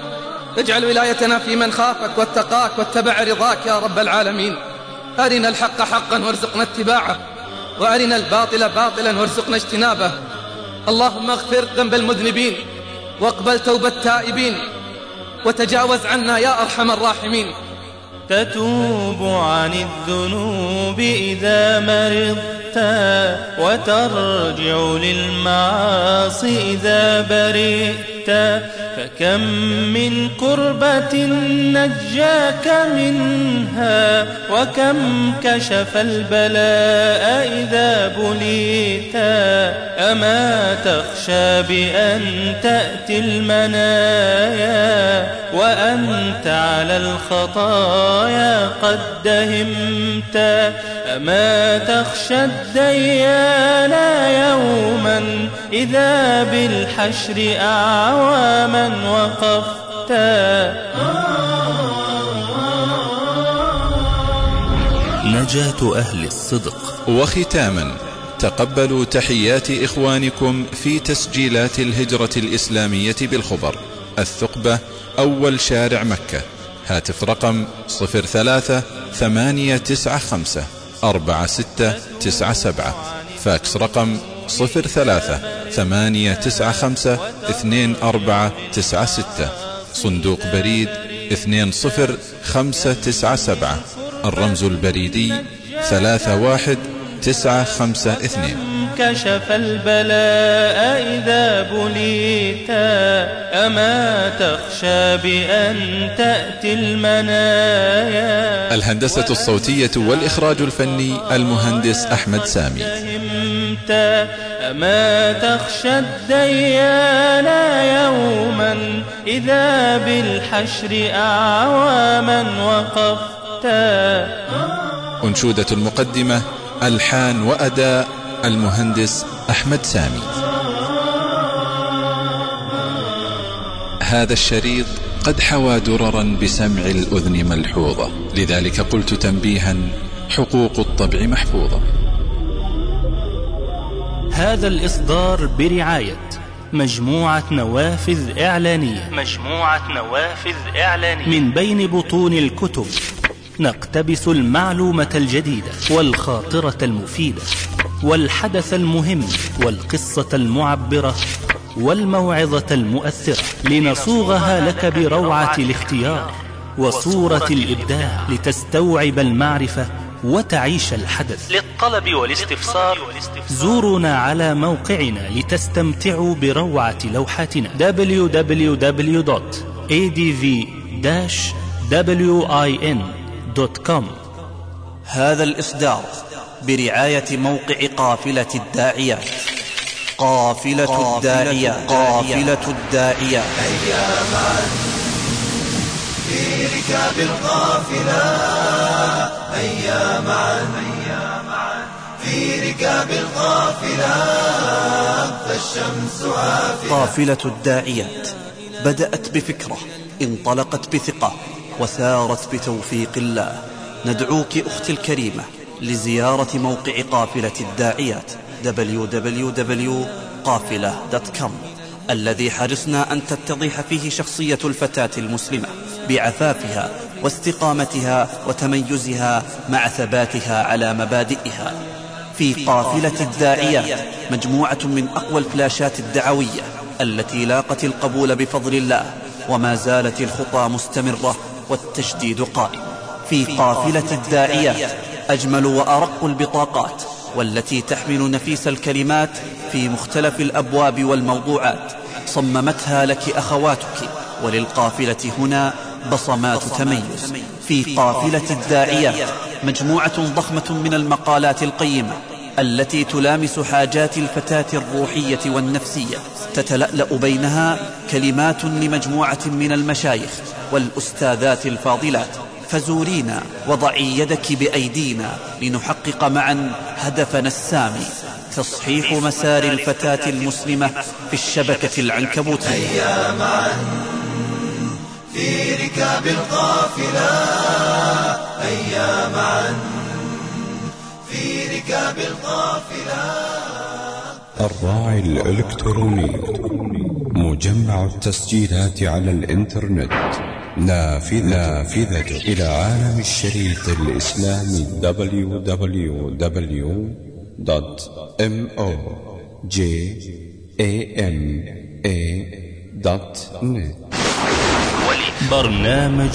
اجعل ولايتنا في من خافك واتقاك واتبع رضاك يا رب العالمين. أرنا الحق حقا وارزقنا اتباعه وأرنا الباطل باطلا وارزقنا اجتنابه. اللهم اغفر ذنب المذنبين واقبل توبة التائبين وتجاوز عنا يا أرحم الراحمين. تتوب عن الذنوب إذا مرضت وترجع للمعاصي إذا برئت. فكم من قربة نجاك منها وكم كشف البلاء إذا بليت أما تخشى بأن تأتي المنايا وأنت على الخطايا قد دهمت أما تخشى الديان يوما إذا بالحشر أعواما وقفت. نجاة أهل الصدق. وختاما تقبلوا تحيات إخوانكم في تسجيلات الهجرة الإسلامية بالخبر. الثقبة أول شارع مكة. هاتف رقم صفر ثلاثة ثمانية تسعة خمسة أربعة ستة تسعة سبعة. فاكس رقم صفر ثلاثة ثمانية تسعة خمسة اثنين أربعة تسعة ستة. صندوق بريد اثنين صفر خمسة تسعة سبعة. الرمز البريدي ثلاثة واحد تسعة خمسة اثنين. كشف البلاء إذا بليت. أما تخشى بأن تأتي المنايا. الهندسة الصوتية والإخراج الفني المهندس أحمد سامي. همت أما تخشى الديان يوما إذا بالحشر أعواما وقفت أنشودة المقدمة ألحان وأداء المهندس أحمد سامي. هذا الشريط قد حوى دررا بسمع الأذن ملحوظة لذلك قلت تنبيها حقوق الطبع محفوظة. هذا الإصدار برعاية مجموعة نوافذ إعلانية. مجموعة نوافذ إعلانية. من بين بطون الكتب نقتبس المعلومة الجديدة والخاطرة المفيدة والحدث المهم والقصة المعبرة والموعظة المؤثرة. لنصوغها لك بروعة الاختيار وصورة الإبداع لتستوعب المعرفة وتعيش الحدث. للطلب والاستفسار زورونا على موقعنا لتستمتعوا بروعة لوحاتنا. www.adv-win.com هذا الإصدار برعاية موقع قافلة الداعيات قافلة الداعيات قافلة الداعيات في ركاب القافلة هيا معا في ركاب القافلة فالشمس عافية قافلة الداعيات. بدأت بفكرة انطلقت بثقة وسارت بتوفيق الله. ندعوك أختي الكريمة لزيارة موقع قافلة الداعيات www.قافلة.com الذي حرصنا أن تتضح فيه شخصية الفتاة المسلمة بعفافها واستقامتها وتميزها مع ثباتها على مبادئها. في قافلة الداعيات مجموعة من أقوى الفلاشات الدعوية التي لاقت القبول بفضل الله وما زالت الخطى مستمرة والتجديد قائم. في قافلة الداعيات أجمل وأرق البطاقات والتي تحمل نفيس الكلمات في مختلف الأبواب والموضوعات صممتها لك أخواتك. وللقافلة هنا بصمات تميز في قافلة الداعيات مجموعة ضخمة من المقالات القيمة التي تلامس حاجات الفتاة الروحية والنفسية. تتلألأ بينها كلمات لمجموعة من المشايخ والأستاذات الفاضلات. فزورينا وضعي يدك بأيدينا لنحقق معا هدفنا السامي. تصحيح مسار الفتاة المسلمة في الشبكة العنكبوتية. في ركاب القافلة هيا معا في ركاب القافلة الراعي الإلكتروني. مجمع التسجيلات على الإنترنت. نافذة, نافذة إلى عالم الشريط الإسلامي. www.mojama.net برنامج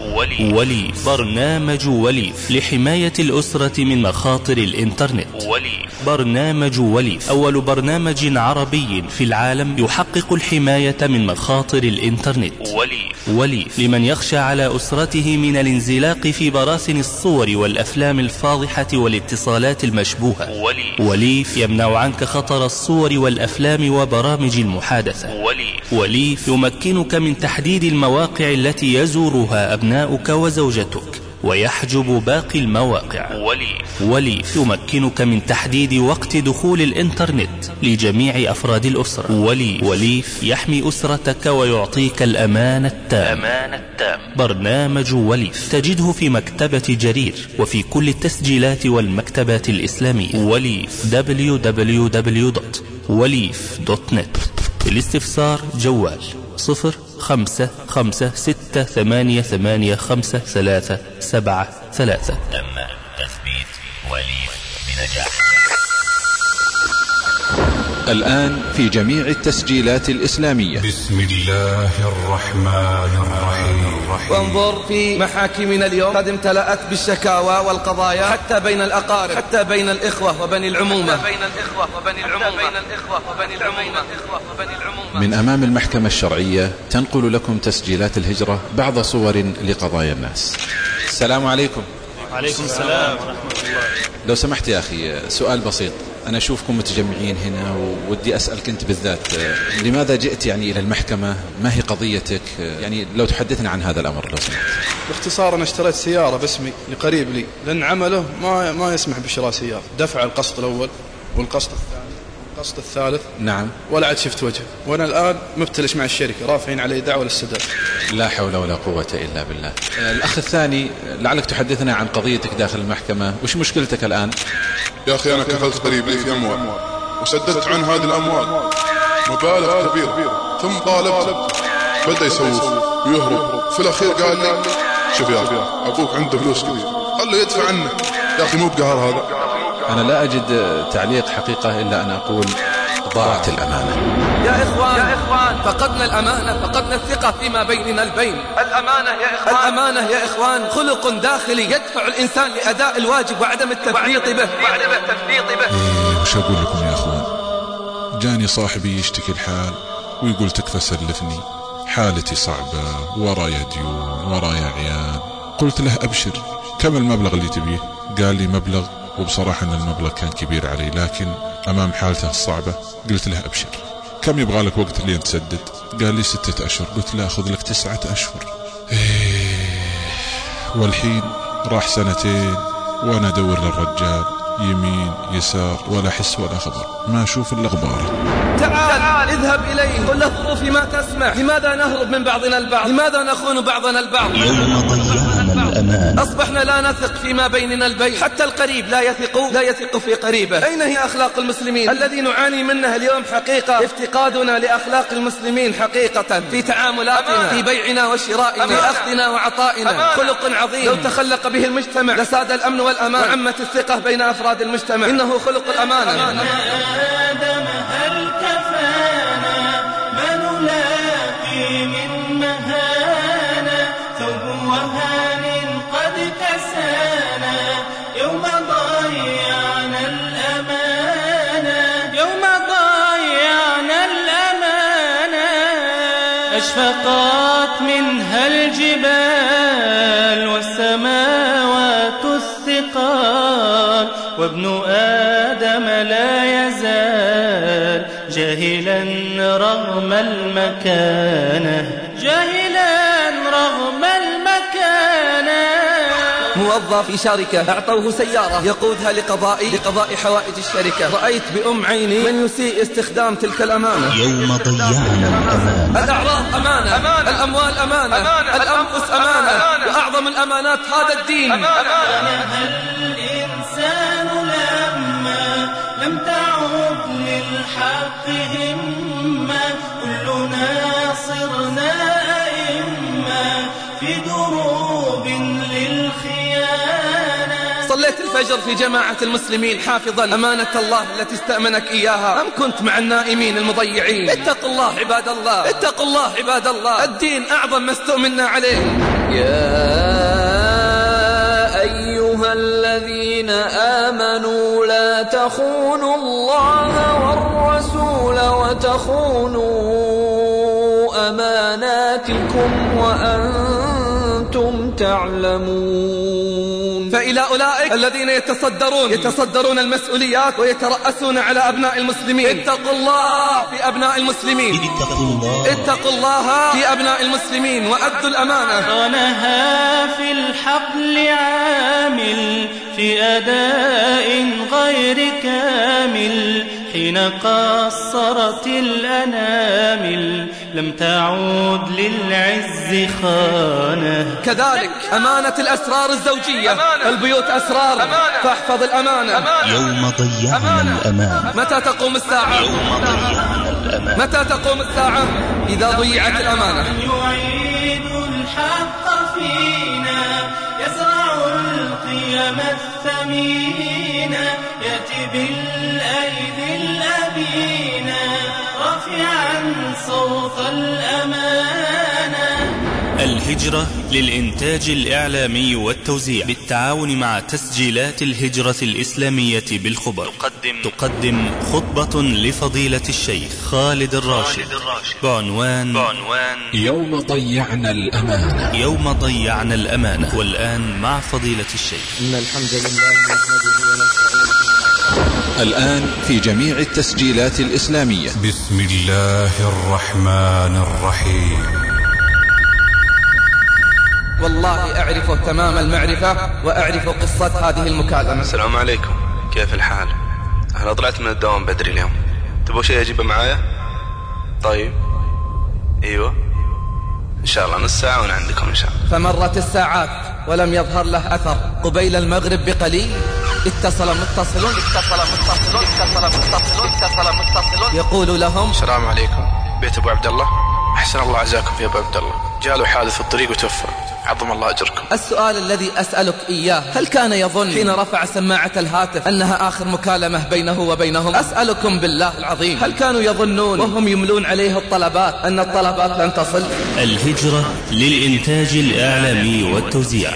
ولي. ولي. برنامج وليف لحماية الأسرة من مخاطر الإنترنت. وليف برنامج وليف. أول برنامج عربي في العالم يحقق الحماية من مخاطر الإنترنت. وليف. وليف. لمن يخشى على أسرته من الانزلاق في براثن الصور والأفلام الفاضحة والاتصالات المشبوهة. وليف. وليف يمنع عنك خطر الصور والأفلام وبرامج المحادثة. وليف. وليف يمكنك من تحديد المواقع التي يزورها أبناؤك وزوجتك. ويحجب باقي المواقع. وليف وليف يمكنك من تحديد وقت دخول الإنترنت لجميع أفراد الأسرة. وليف وليف يحمي أسرتك ويعطيك الأمان التام. أمان التام. برنامج وليف تجده في مكتبة جرير وفي كل التسجيلات والمكتبات الإسلامية. وليف www.وليف.net الاستفسار جوال صفر خمسة خمسة ستة ثمانية ثمانية خمسة ثلاثة سبعة ثلاثة. تم تثبيت وليف بنجاح الآن في جميع التسجيلات الإسلامية. بسم الله الرحمن الرحيم. وانظر في محاكمنا اليوم. قد امتلأت بالشكاوى والقضايا حتى بين الأقارب حتى بين الإخوة وبني العمومة. بين الإخوة وبني العمومة. بين الإخوة وبني العمومة. وبني العمومة. من أمام المحكمة الشرعية تنقل لكم تسجيلات الهجرة بعض صور لقضايا الناس. السلام عليكم. عليكم السلام ورحمة الله. لو سمحت يا أخي سؤال بسيط. أنا أشوفكم متجمعين هنا ودي أسألك أنت بالذات لماذا جئت يعني إلى المحكمة؟ ما هي قضيتك؟ يعني لو تحدثنا عن هذا الأمر لو سمحت. باختصار أنا اشتريت سيارة باسمي لقريب لي لأن عمله ما ما يسمح بشراء سيارة. دفع القسط الأول والقسط الثاني. القسط الثالث. نعم. ولا عاد شفت وجهه. وأنا الآن مبتلش مع الشركة رافعين علي دعوة للسداد. لا حول ولا قوة إلا بالله. الأخ الثاني لعلك تحدثنا عن قضيتك داخل المحكمة. وش مشكلتك الآن؟ يا أخي أنا كفلت قريب لي في أموال. وسددت عن هذه الأموال. مبالغ كبيرة. ثم طالبت. بدأ يسوف ويهرب في الأخير قال لي شوف يا أخي أبوك عنده فلوس كثير خله يدفع عنه. يا أخي مو بقهر هذا. أنا لا أجد تعليق حقيقة إلا أن أقول ضاعت الأمانة. يا إخوان يا إخوان. فقدنا الأمانة فقدنا الثقة فيما بيننا البين. الأمانة يا إخوان. الأمانة يا إخوان خلق داخلي يدفع الإنسان لأداء الواجب وعدم التفريط به. وعدم التفريط به. وش أقول لكم يا أخوان؟ جاني صاحبي يشتكي الحال ويقول تكفى سلفني. حالتي صعبة ورايا ديون ورايا عيال قلت له أبشر كم المبلغ اللي تبيه؟ قال لي مبلغ وبصراحة أن المبلغ كان كبير علي لكن أمام حالته الصعبة قلت له أبشر. كم يبغى لك وقت لين تسدد؟ قال لي ستة أشهر. قلت له أخذ لك تسعة أشهر. إيه والحين راح سنتين وأنا أدور للرجال يمين يسار ولا حس ولا خبر. ما أشوف إلا غبارة. تعال اذهب إليه. قل له ظروفي ما تسمح لماذا نهرب من بعضنا البعض؟ لماذا نخون بعضنا البعض؟ يوم ضيعنا الأمان أصبحنا لا نثق فيما بيننا البين حتى القريب لا يثق لا يثق في قريبه. أين هي أخلاق المسلمين؟ الذي نعاني منها اليوم حقيقة. افتقادنا لأخلاق المسلمين حقيقة. في تعاملاتنا في بيعنا وشرائنا في أخذنا وعطائنا. خلق عظيم. لو تخلق به المجتمع لساد الأمن والأمان. وعمت الثقة بين أفراد المجتمع. إنه خلق الأمانة. آدم هل كفانا ما نلاقي أشفقت منها الجبال والسماوات الثقال وابن آدم لا يزال جاهلا رغم المكانة. جاهلا رغم موظف في شركة أعطوه سيارة. يقودها لقضاء؟ لقضاء حوائج الشركة. رأيت بأم عيني من يسيء استخدام تلك الأمانة. يوم ضيعنا الأمان الأعراض أمانة, أمانة. الأموال أمانة, أمانة. الأنفس أمانة. أمانة. وأعظم الأمانات هذا الدين. أمانة. الإنسان لما لم تعد للحق همة كلنا صرنا أئمة في دروب للخيانة صليت الفجر في جماعة المسلمين حافظا. أمانة الله التي استأمنك إياها. أم كنت مع النائمين المضيعين؟ اتقوا الله عباد الله. اتقوا الله عباد الله. الدين أعظم ما استؤمنا عليه. يا أيها الذين آمنوا لا تخونوا الله والرسول وتخونوا أماناتكم وأنتم تعلمون. فإلى أولئك الذين يتصدرون. يتصدرون المسؤوليات ويترأسون على أبناء المسلمين. اتقوا الله. في أبناء المسلمين. اتقوا الله. اتقوا الله في أبناء المسلمين وأدوا الأمانة. ونهى في الحقل عامل في أداء غير كامل. حين قصرت الأنامل لم تعود للعز خانة. كذلك أمانة الأسرار الزوجية أمانة. البيوت أسرار أمانة. فاحفظ الأمانة. أمانة. يوم ضيعنا الأمان متى تقوم الساعة؟ يوم ضيعنا الأمان متى تقوم الساعة؟ إذا ضيعت الأمانة. يعيد الحق القيم الثمينة يأتي بالأيدي الأبينة رافعا صوت الأمانة الهجرة للإنتاج الإعلامي والتوزيع بالتعاون مع تسجيلات الهجرة الإسلامية بالخبر. تقدم, تقدم خطبة لفضيلة الشيخ خالد الراشد. بعنوان, بعنوان. يوم ضيعنا الأمانة. يوم ضيعنا الأمانة. والآن مع فضيلة الشيخ. إن الحمد لله نحمده الآن في جميع التسجيلات الإسلامية. بسم الله الرحمن الرحيم. والله أعرف تمام المعرفة وأعرف قصة هذه المكالمة. السلام عليكم. كيف الحال؟ أنا طلعت من الدوام بدري اليوم. تبغوا شيء أجيبه معايا؟ طيب. أيوة. إن شاء الله نص ساعة وأنا عندكم إن شاء الله. فمرت الساعات ولم يظهر له أثر. قبيل المغرب بقليل. اتصل متصل. اتصل متصل. اتصل متصل. اتصل متصل. يقول لهم السلام عليكم. بيت أبو عبد الله. أحسن الله عزاكم في أبو عبد الله. جاء له حادث في الطريق وتوفى. عظم الله أجركم. السؤال الذي أسألك إياه هل كان يظن حين رفع سماعة الهاتف أنها آخر مكالمة بينه وبينهم؟ أسألكم بالله العظيم هل كانوا يظنون وهم يملون عليه الطلبات أن الطلبات لن تصل؟ الهجرة للإنتاج الإعلامي والتوزيع.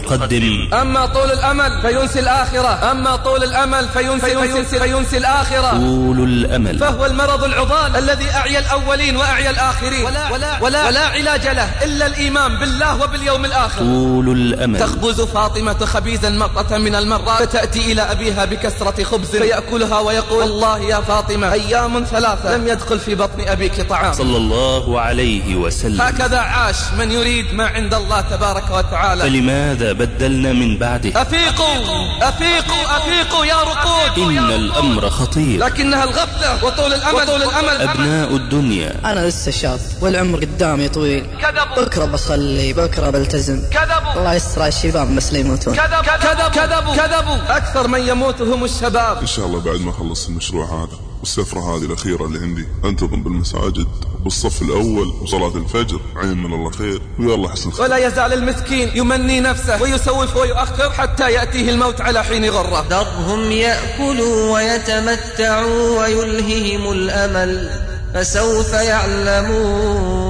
تقدم. أما طول الأمل فينسي الآخرة. أما طول الأمل فينسي, فينسي, فينسي الآخرة. طول الأمل. فهو المرض العضال الذي أعيا الأولين وأعيا الآخرين. ولا, ولا, ولا, ولا علاج له إلا الإيمان بالله وباليوم الآخر. طول الأمل. تخبز فاطمة خبيزا مرة من المرات. فتأتي إلى أبيها بكسرة خبز. فيأكلها ويقول الله يا فاطمة أيام ثلاثة لم يدخل في بطن أبيك طعام. صلى الله عليه وسلم. هكذا عاش من يريد ما عند الله تبارك وتعالى. فلماذا بدلنا من بعده. أفيقوا أفيقوا أفيقوا يا رقود. إن الأمر خطير. لكنها الغفلة وطول الأمل. وطول الأمل. أبناء الدنيا. أنا لسه شاب والعمر قدامي طويل. كذبوا. بكرة بصلي بكرة بلتزم. كذبوا. الله يستر على الشباب بس لا يموتون. كذبوا. كذبوا. كذبوا. أكثر من يموت هم الشباب. إن شاء الله بعد ما أخلص المشروع هذا. والسفرة هذه الأخيرة اللي عندي أنتظم بالمساجد. بالصف الأول وصلاة الفجر. عين من الله خير. ويلا حسن خير. ولا يزال المسكين يمني نفسه ويسوف ويؤخر حتى يأتيه الموت على حين غرة. ذرهم يأكلوا ويتمتعوا ويلههم الأمل فسوف يعلمون.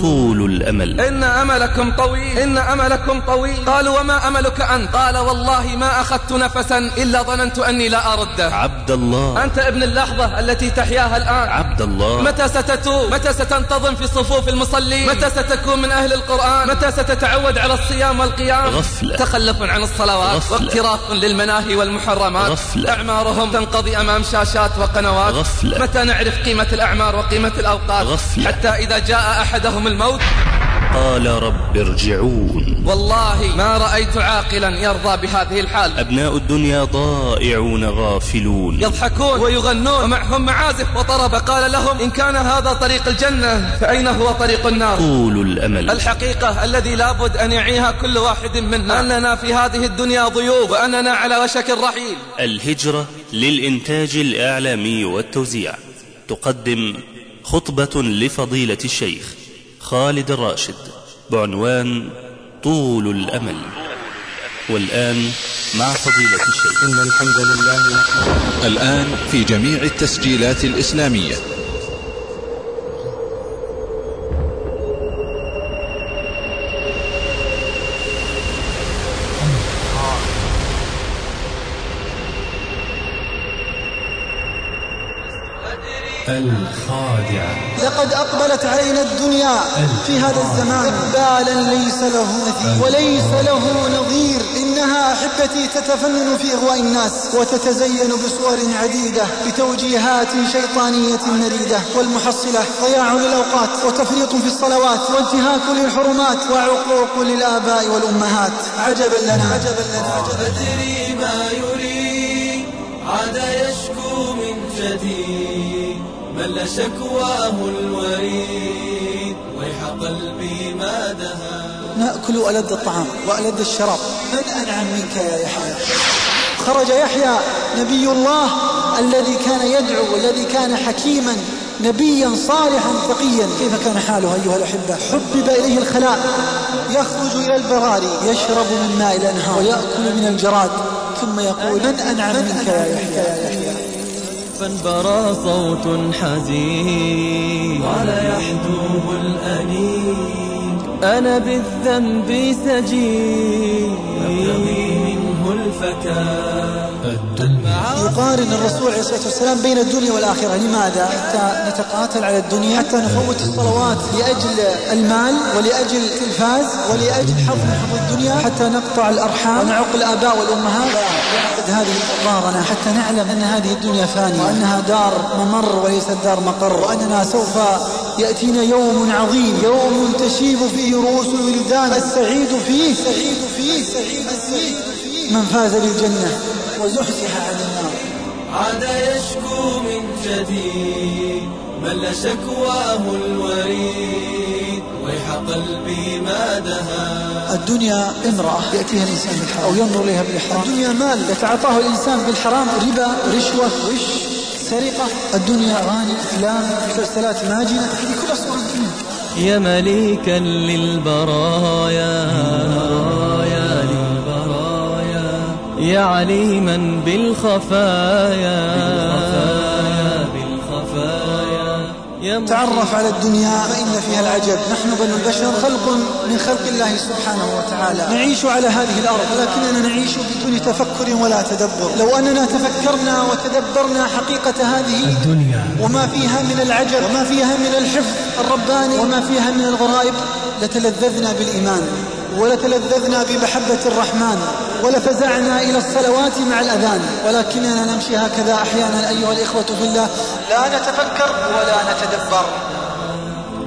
طول الأمل. إن أملكم طويل. إن أملكم طويل. قالوا وما أملك أنت؟ قال والله ما أخذت نفسا إلا ظننت أني لا أرده. عبد الله. أنت ابن اللحظة التي تحياها الآن. عبد الله. متى ستتوب؟ متى ستنتظم في صفوف المصلين؟ متى ستكون من أهل القرآن؟ متى ستتعود على الصيام والقيام؟ غفلة. تخلف عن الصلوات غفلة. واقتراف للمناهي والمحرمات. غفلة. أعمارهم تنقضي أمام شاشات وقنوات. غفلة. متى نعرف قيمة الأعمار وقيمة الأوقات؟ غفلة. حتى إذا جاء أحدهم الموت. قال رب ارجعون. والله ما رأيت عاقلا يرضى بهذه الحال. أبناء الدنيا ضائعون غافلون. يضحكون ويغنون ومعهم معازف وطرب. قال لهم إن كان هذا طريق الجنة فأين هو طريق النار؟ طول الأمل. الحقيقة الذي لابد أن يعيها كل واحد منا. أننا في هذه الدنيا ضيوف وأننا على وشك الرحيل الهجرة للإنتاج الإعلامي والتوزيع. تقدم خطبة لفضيلة الشيخ. خالد الراشد بعنوان طول الأمل. والآن مع فضيلة الشيخ. إن الحمد لله الآن في جميع التسجيلات الإسلامية. الخادعة. لقد أقبلت علينا الدنيا في هذا الزمان. إقبالا ليس له مثيل وليس له نظير. إنها أحبتي تتفنن في إغواء الناس وتتزين بصور عديدة بتوجيهات شيطانية مريدة والمحصلة ضياع للأوقات وتفريط في الصلوات وانتهاك للحرمات وعقوق للآباء والأمهات. عجبا لنا. عجبا لنا. عجبا أدري ما يريد. عاد يشكو من جديد. مل شكواه الوريد ويح قلبي ما دها نأكل ألذ الطعام وألذ الشراب. من أنعم منك يا يحيى؟ خرج يحيى نبي الله الذي كان يدعو والذي كان حكيما نبيا صالحا تقيا كيف كان حاله أيها الأحبة؟ حبب إليه الخلاء. يخرج إلى البراري يشرب من ماء الأنهار ويأكل من الجراد. ثم يقول من أنعم منك يا يحيى؟ فانبرى صوت حزين. قال يحدوه الأنين أنا بالذنب سجين. الفكاة يقارن الرسول عليه الصلاة والسلام بين الدنيا والآخرة. لماذا؟ حتى نتقاتل على الدنيا حتى نفوت الصلوات لأجل المال ولأجل التلفاز ولأجل من حظ الدنيا حتى نقطع الأرحام ونعق الآباء والأمهات. يعقد هذه الضارنا حتى نعلم أن هذه الدنيا فانية وأنها دار ممر وليست دار مقر وأننا سوف يأتينا يوم عظيم يوم تشيب فيه رؤوس الولدان السعيد فيه سعيد فيه سعيد فيه. من فاز بالجنة وزحزح عن النار. عاد يشكو من جديد مل شكواه الوريد. ويح قلبي ما دها الدنيا امرأة يأتيها الإنسان بالحرام. أو ينظر إليها بالحرام الدنيا مال يتعاطاه الإنسان بالحرام. ربا رشوة غش سرقة. الدنيا أغاني أفلام مسلسلات ماجنة هذه كلها صور الدنيا. يا مليكا للبرايا. يا عليما بالخفايا. بالخفايا يا تعرف على الدنيا فإن فيها العجب. نحن بنو البشر خلق من خلق الله سبحانه وتعالى. نعيش على هذه الأرض ولكننا نعيش بدون تفكر ولا تدبر. لو أننا تفكرنا وتدبرنا حقيقة هذه الدنيا. وما فيها من العجب وما فيها من الحفظ الرباني وما فيها من الغرائب لتلذذنا بالإيمان ولتلذذنا بمحبة الرحمن. ولفزعنا إلى الصلوات مع الأذان ولكننا نمشي هكذا أحيانا أيها الإخوة في الله. لا نتفكر ولا نتدبر.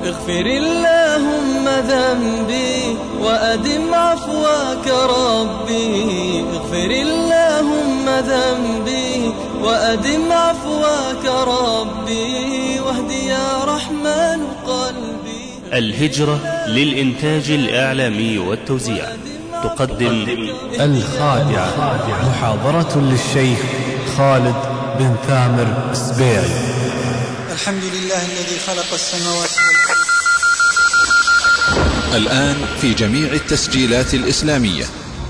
اغفر اللهم ذنبي وأدم عفواك ربي. اغفر اللهم ذنبي وأدم عفواك ربي. واهدي يا رحمن قلبي. الهجرة للإنتاج الإعلامي والتوزيع. تقدم الخادعة. محاضرة للشيخ خالد بن ثامر السبيعي. الحمد لله الذي خلق السماوات والأرض. الآن في جميع التسجيلات الإسلامية.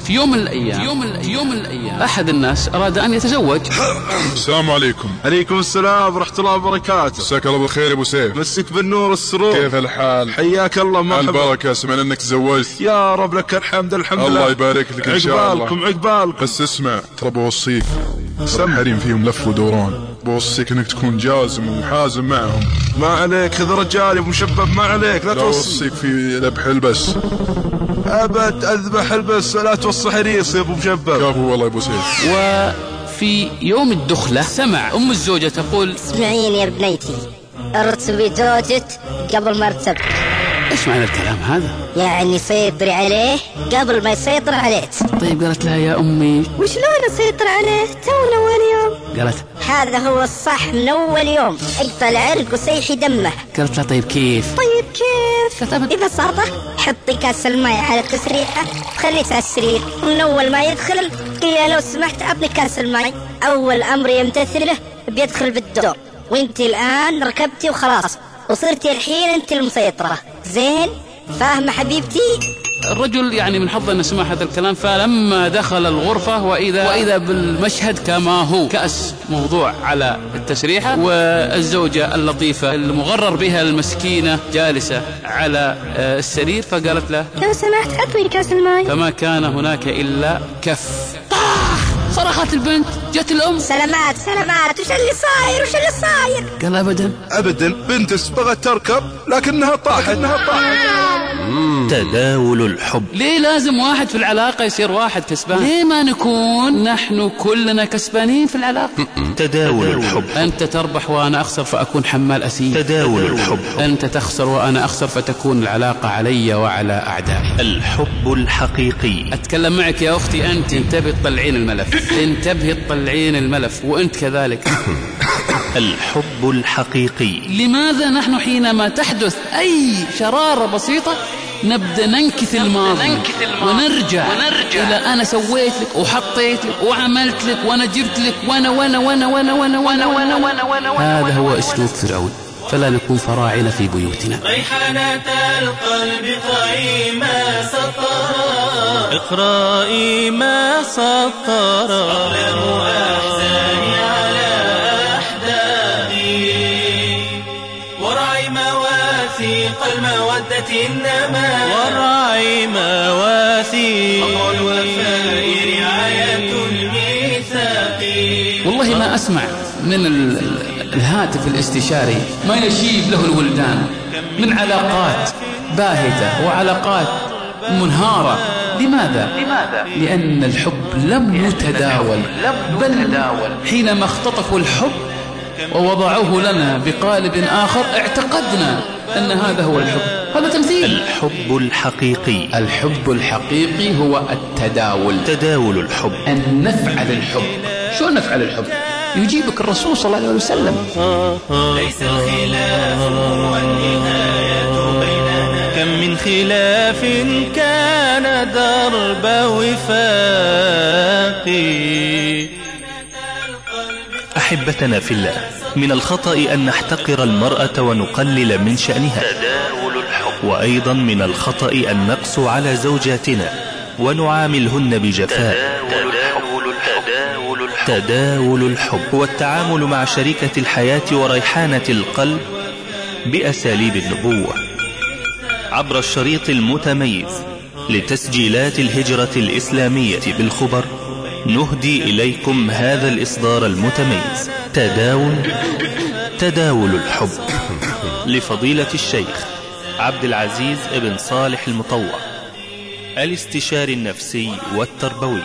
في يوم من الأيام. يوم من الأيام, يوم من الأيام. أحد الناس أراد أن يتزوج. السلام عليكم. عليكم السلام ورحمة الله وبركاته. مساك الله بالخير يا أبو سيف. مسك بالنور والسرور كيف الحال؟ حياك الله مرحبا. البركة سمعنا إنك تزوجت. يا رب لك الحمد الحمد الله لله. يبارك لك إن شاء الله. عقبالكم عقبالكم. بس اسمع ترى بوصيك. الحريم فيهم لف ودوران. بوصيك إنك تكون جازم وحازم معهم. ما عليك خذ رجالي ومشبب ما عليك لا لا توصي. أوصيك في ذبح البس. أبد أذبح البس لا توصي حريص يا أبو مشبب. كفو والله يا أبو سيف. وفي يوم الدخلة سمع أم الزوجة تقول اسمعيني يا بنيتي. أرتبي زوجك قبل ما أرتب. إيش معنى الكلام هذا؟ يعني سيطري عليه قبل ما يسيطر عليك طيب قالت لها يا أمي. وشلون أسيطر عليه؟ تو اول يوم قالت هذا هو الصح من أول يوم. اقطع العرق وسيحي دمه. قالت لها طيب كيف؟ طيب كيف؟ إذا صارت حطي كاس الماء على التسريحه خليه على السرير. ومن أول ما يدخل قلي لو سمحت أعطني كاس الماء. أول أمر يمتثله بيدخل بالدور وأنت الآن ركبتي وخلاص. وصرتي الحين أنت المسيطرة. زين؟ فاهمه حبيبتي؟ الرجل يعني من حظه انه سمع هذا الكلام فلما دخل الغرفة واذا وإذا بالمشهد كما هو كأس موضوع على التسريحه والزوجة اللطيفة المغرر بها المسكينة جالسة على آه، السرير فقالت له لو سمحت اعطني كاس الماء فما كان هناك إلا كف. صرخت البنت جت الأم. سلامات سلامات. وش اللي صاير؟ وش اللي صاير؟ قال ابدا. ابدا بنتس بغت تركب لكنها طاحت. لكنها طاحت تداول الحب. ليه لازم واحد في العلاقة يصير واحد كسبان؟ ليه ما نكون نحن كلنا كسبانين في العلاقة. تداول الحب. أنت تربح وأنا أخسر فأكون حمال أسير. تداول الحب. أنت تخسر وأنا أخسر فتكون العلاقة علي وعلى أعدائي. الحب الحقيقي. أتكلم معك يا أختي أنت انتبهي تطلعين الملف. انتبهي تطلعين الملف وأنت كذلك. الحب الحقيقي. لماذا نحن حينما تحدث أي شرارة بسيطة نبدأ ننكث الماضي, ننكث الماضي ونرجع, ونرجع إلى أنا سويت لك وحطيت لك وعملت لك وأنا جبت لك وأنا وأنا وأنا وأنا وأنا وأنا وأنا وأنا وأنا هذا هو أسلوب فرعون فلا نكون فراعنة في بيوتنا ريحانة القلب اقرأي ما سطر اقرأي ما سطر مواثيق المودة إنما أمر الوفاء رعاية الميثاق. والله ما أسمع من الهاتف الاستشاري ما يشيب له الولدان. من علاقات باهتة وعلاقات منهارة. لماذا؟ لماذا؟ لأن الحب لم يتداول. بل حينما اختطفوا الحب ووضعوه لنا بقالب آخر اعتقدنا أن هذا هو الحب. هذا تمثيل. الحب الحقيقي. الحب الحقيقي هو التداول. تداول الحب. أن نفعل الحب. شو نفعل الحب؟ يجيبك الرسول صلى الله عليه وسلم. ليس الخلاف هو النهاية بيننا. كم من خلاف كان درب وفاق أحبتنا في الله. من الخطأ أن نحتقر المرأة ونقلل من شأنها. تداول الحب. وأيضا من الخطأ أن نقسو على زوجاتنا ونعاملهن بجفاء. تداول الحب. تداول الحب. تداول الحب. هو التعامل مع شريكة الحياة وريحانة القلب بأساليب النبوة. عبر الشريط المتميز لتسجيلات الهجرة الإسلامية بالخبر نهدي إليكم هذا الإصدار المتميز. تداول تداول الحب. لفضيلة الشيخ عبد العزيز ابن صالح المطوع الاستشاري النفسي والتربوي.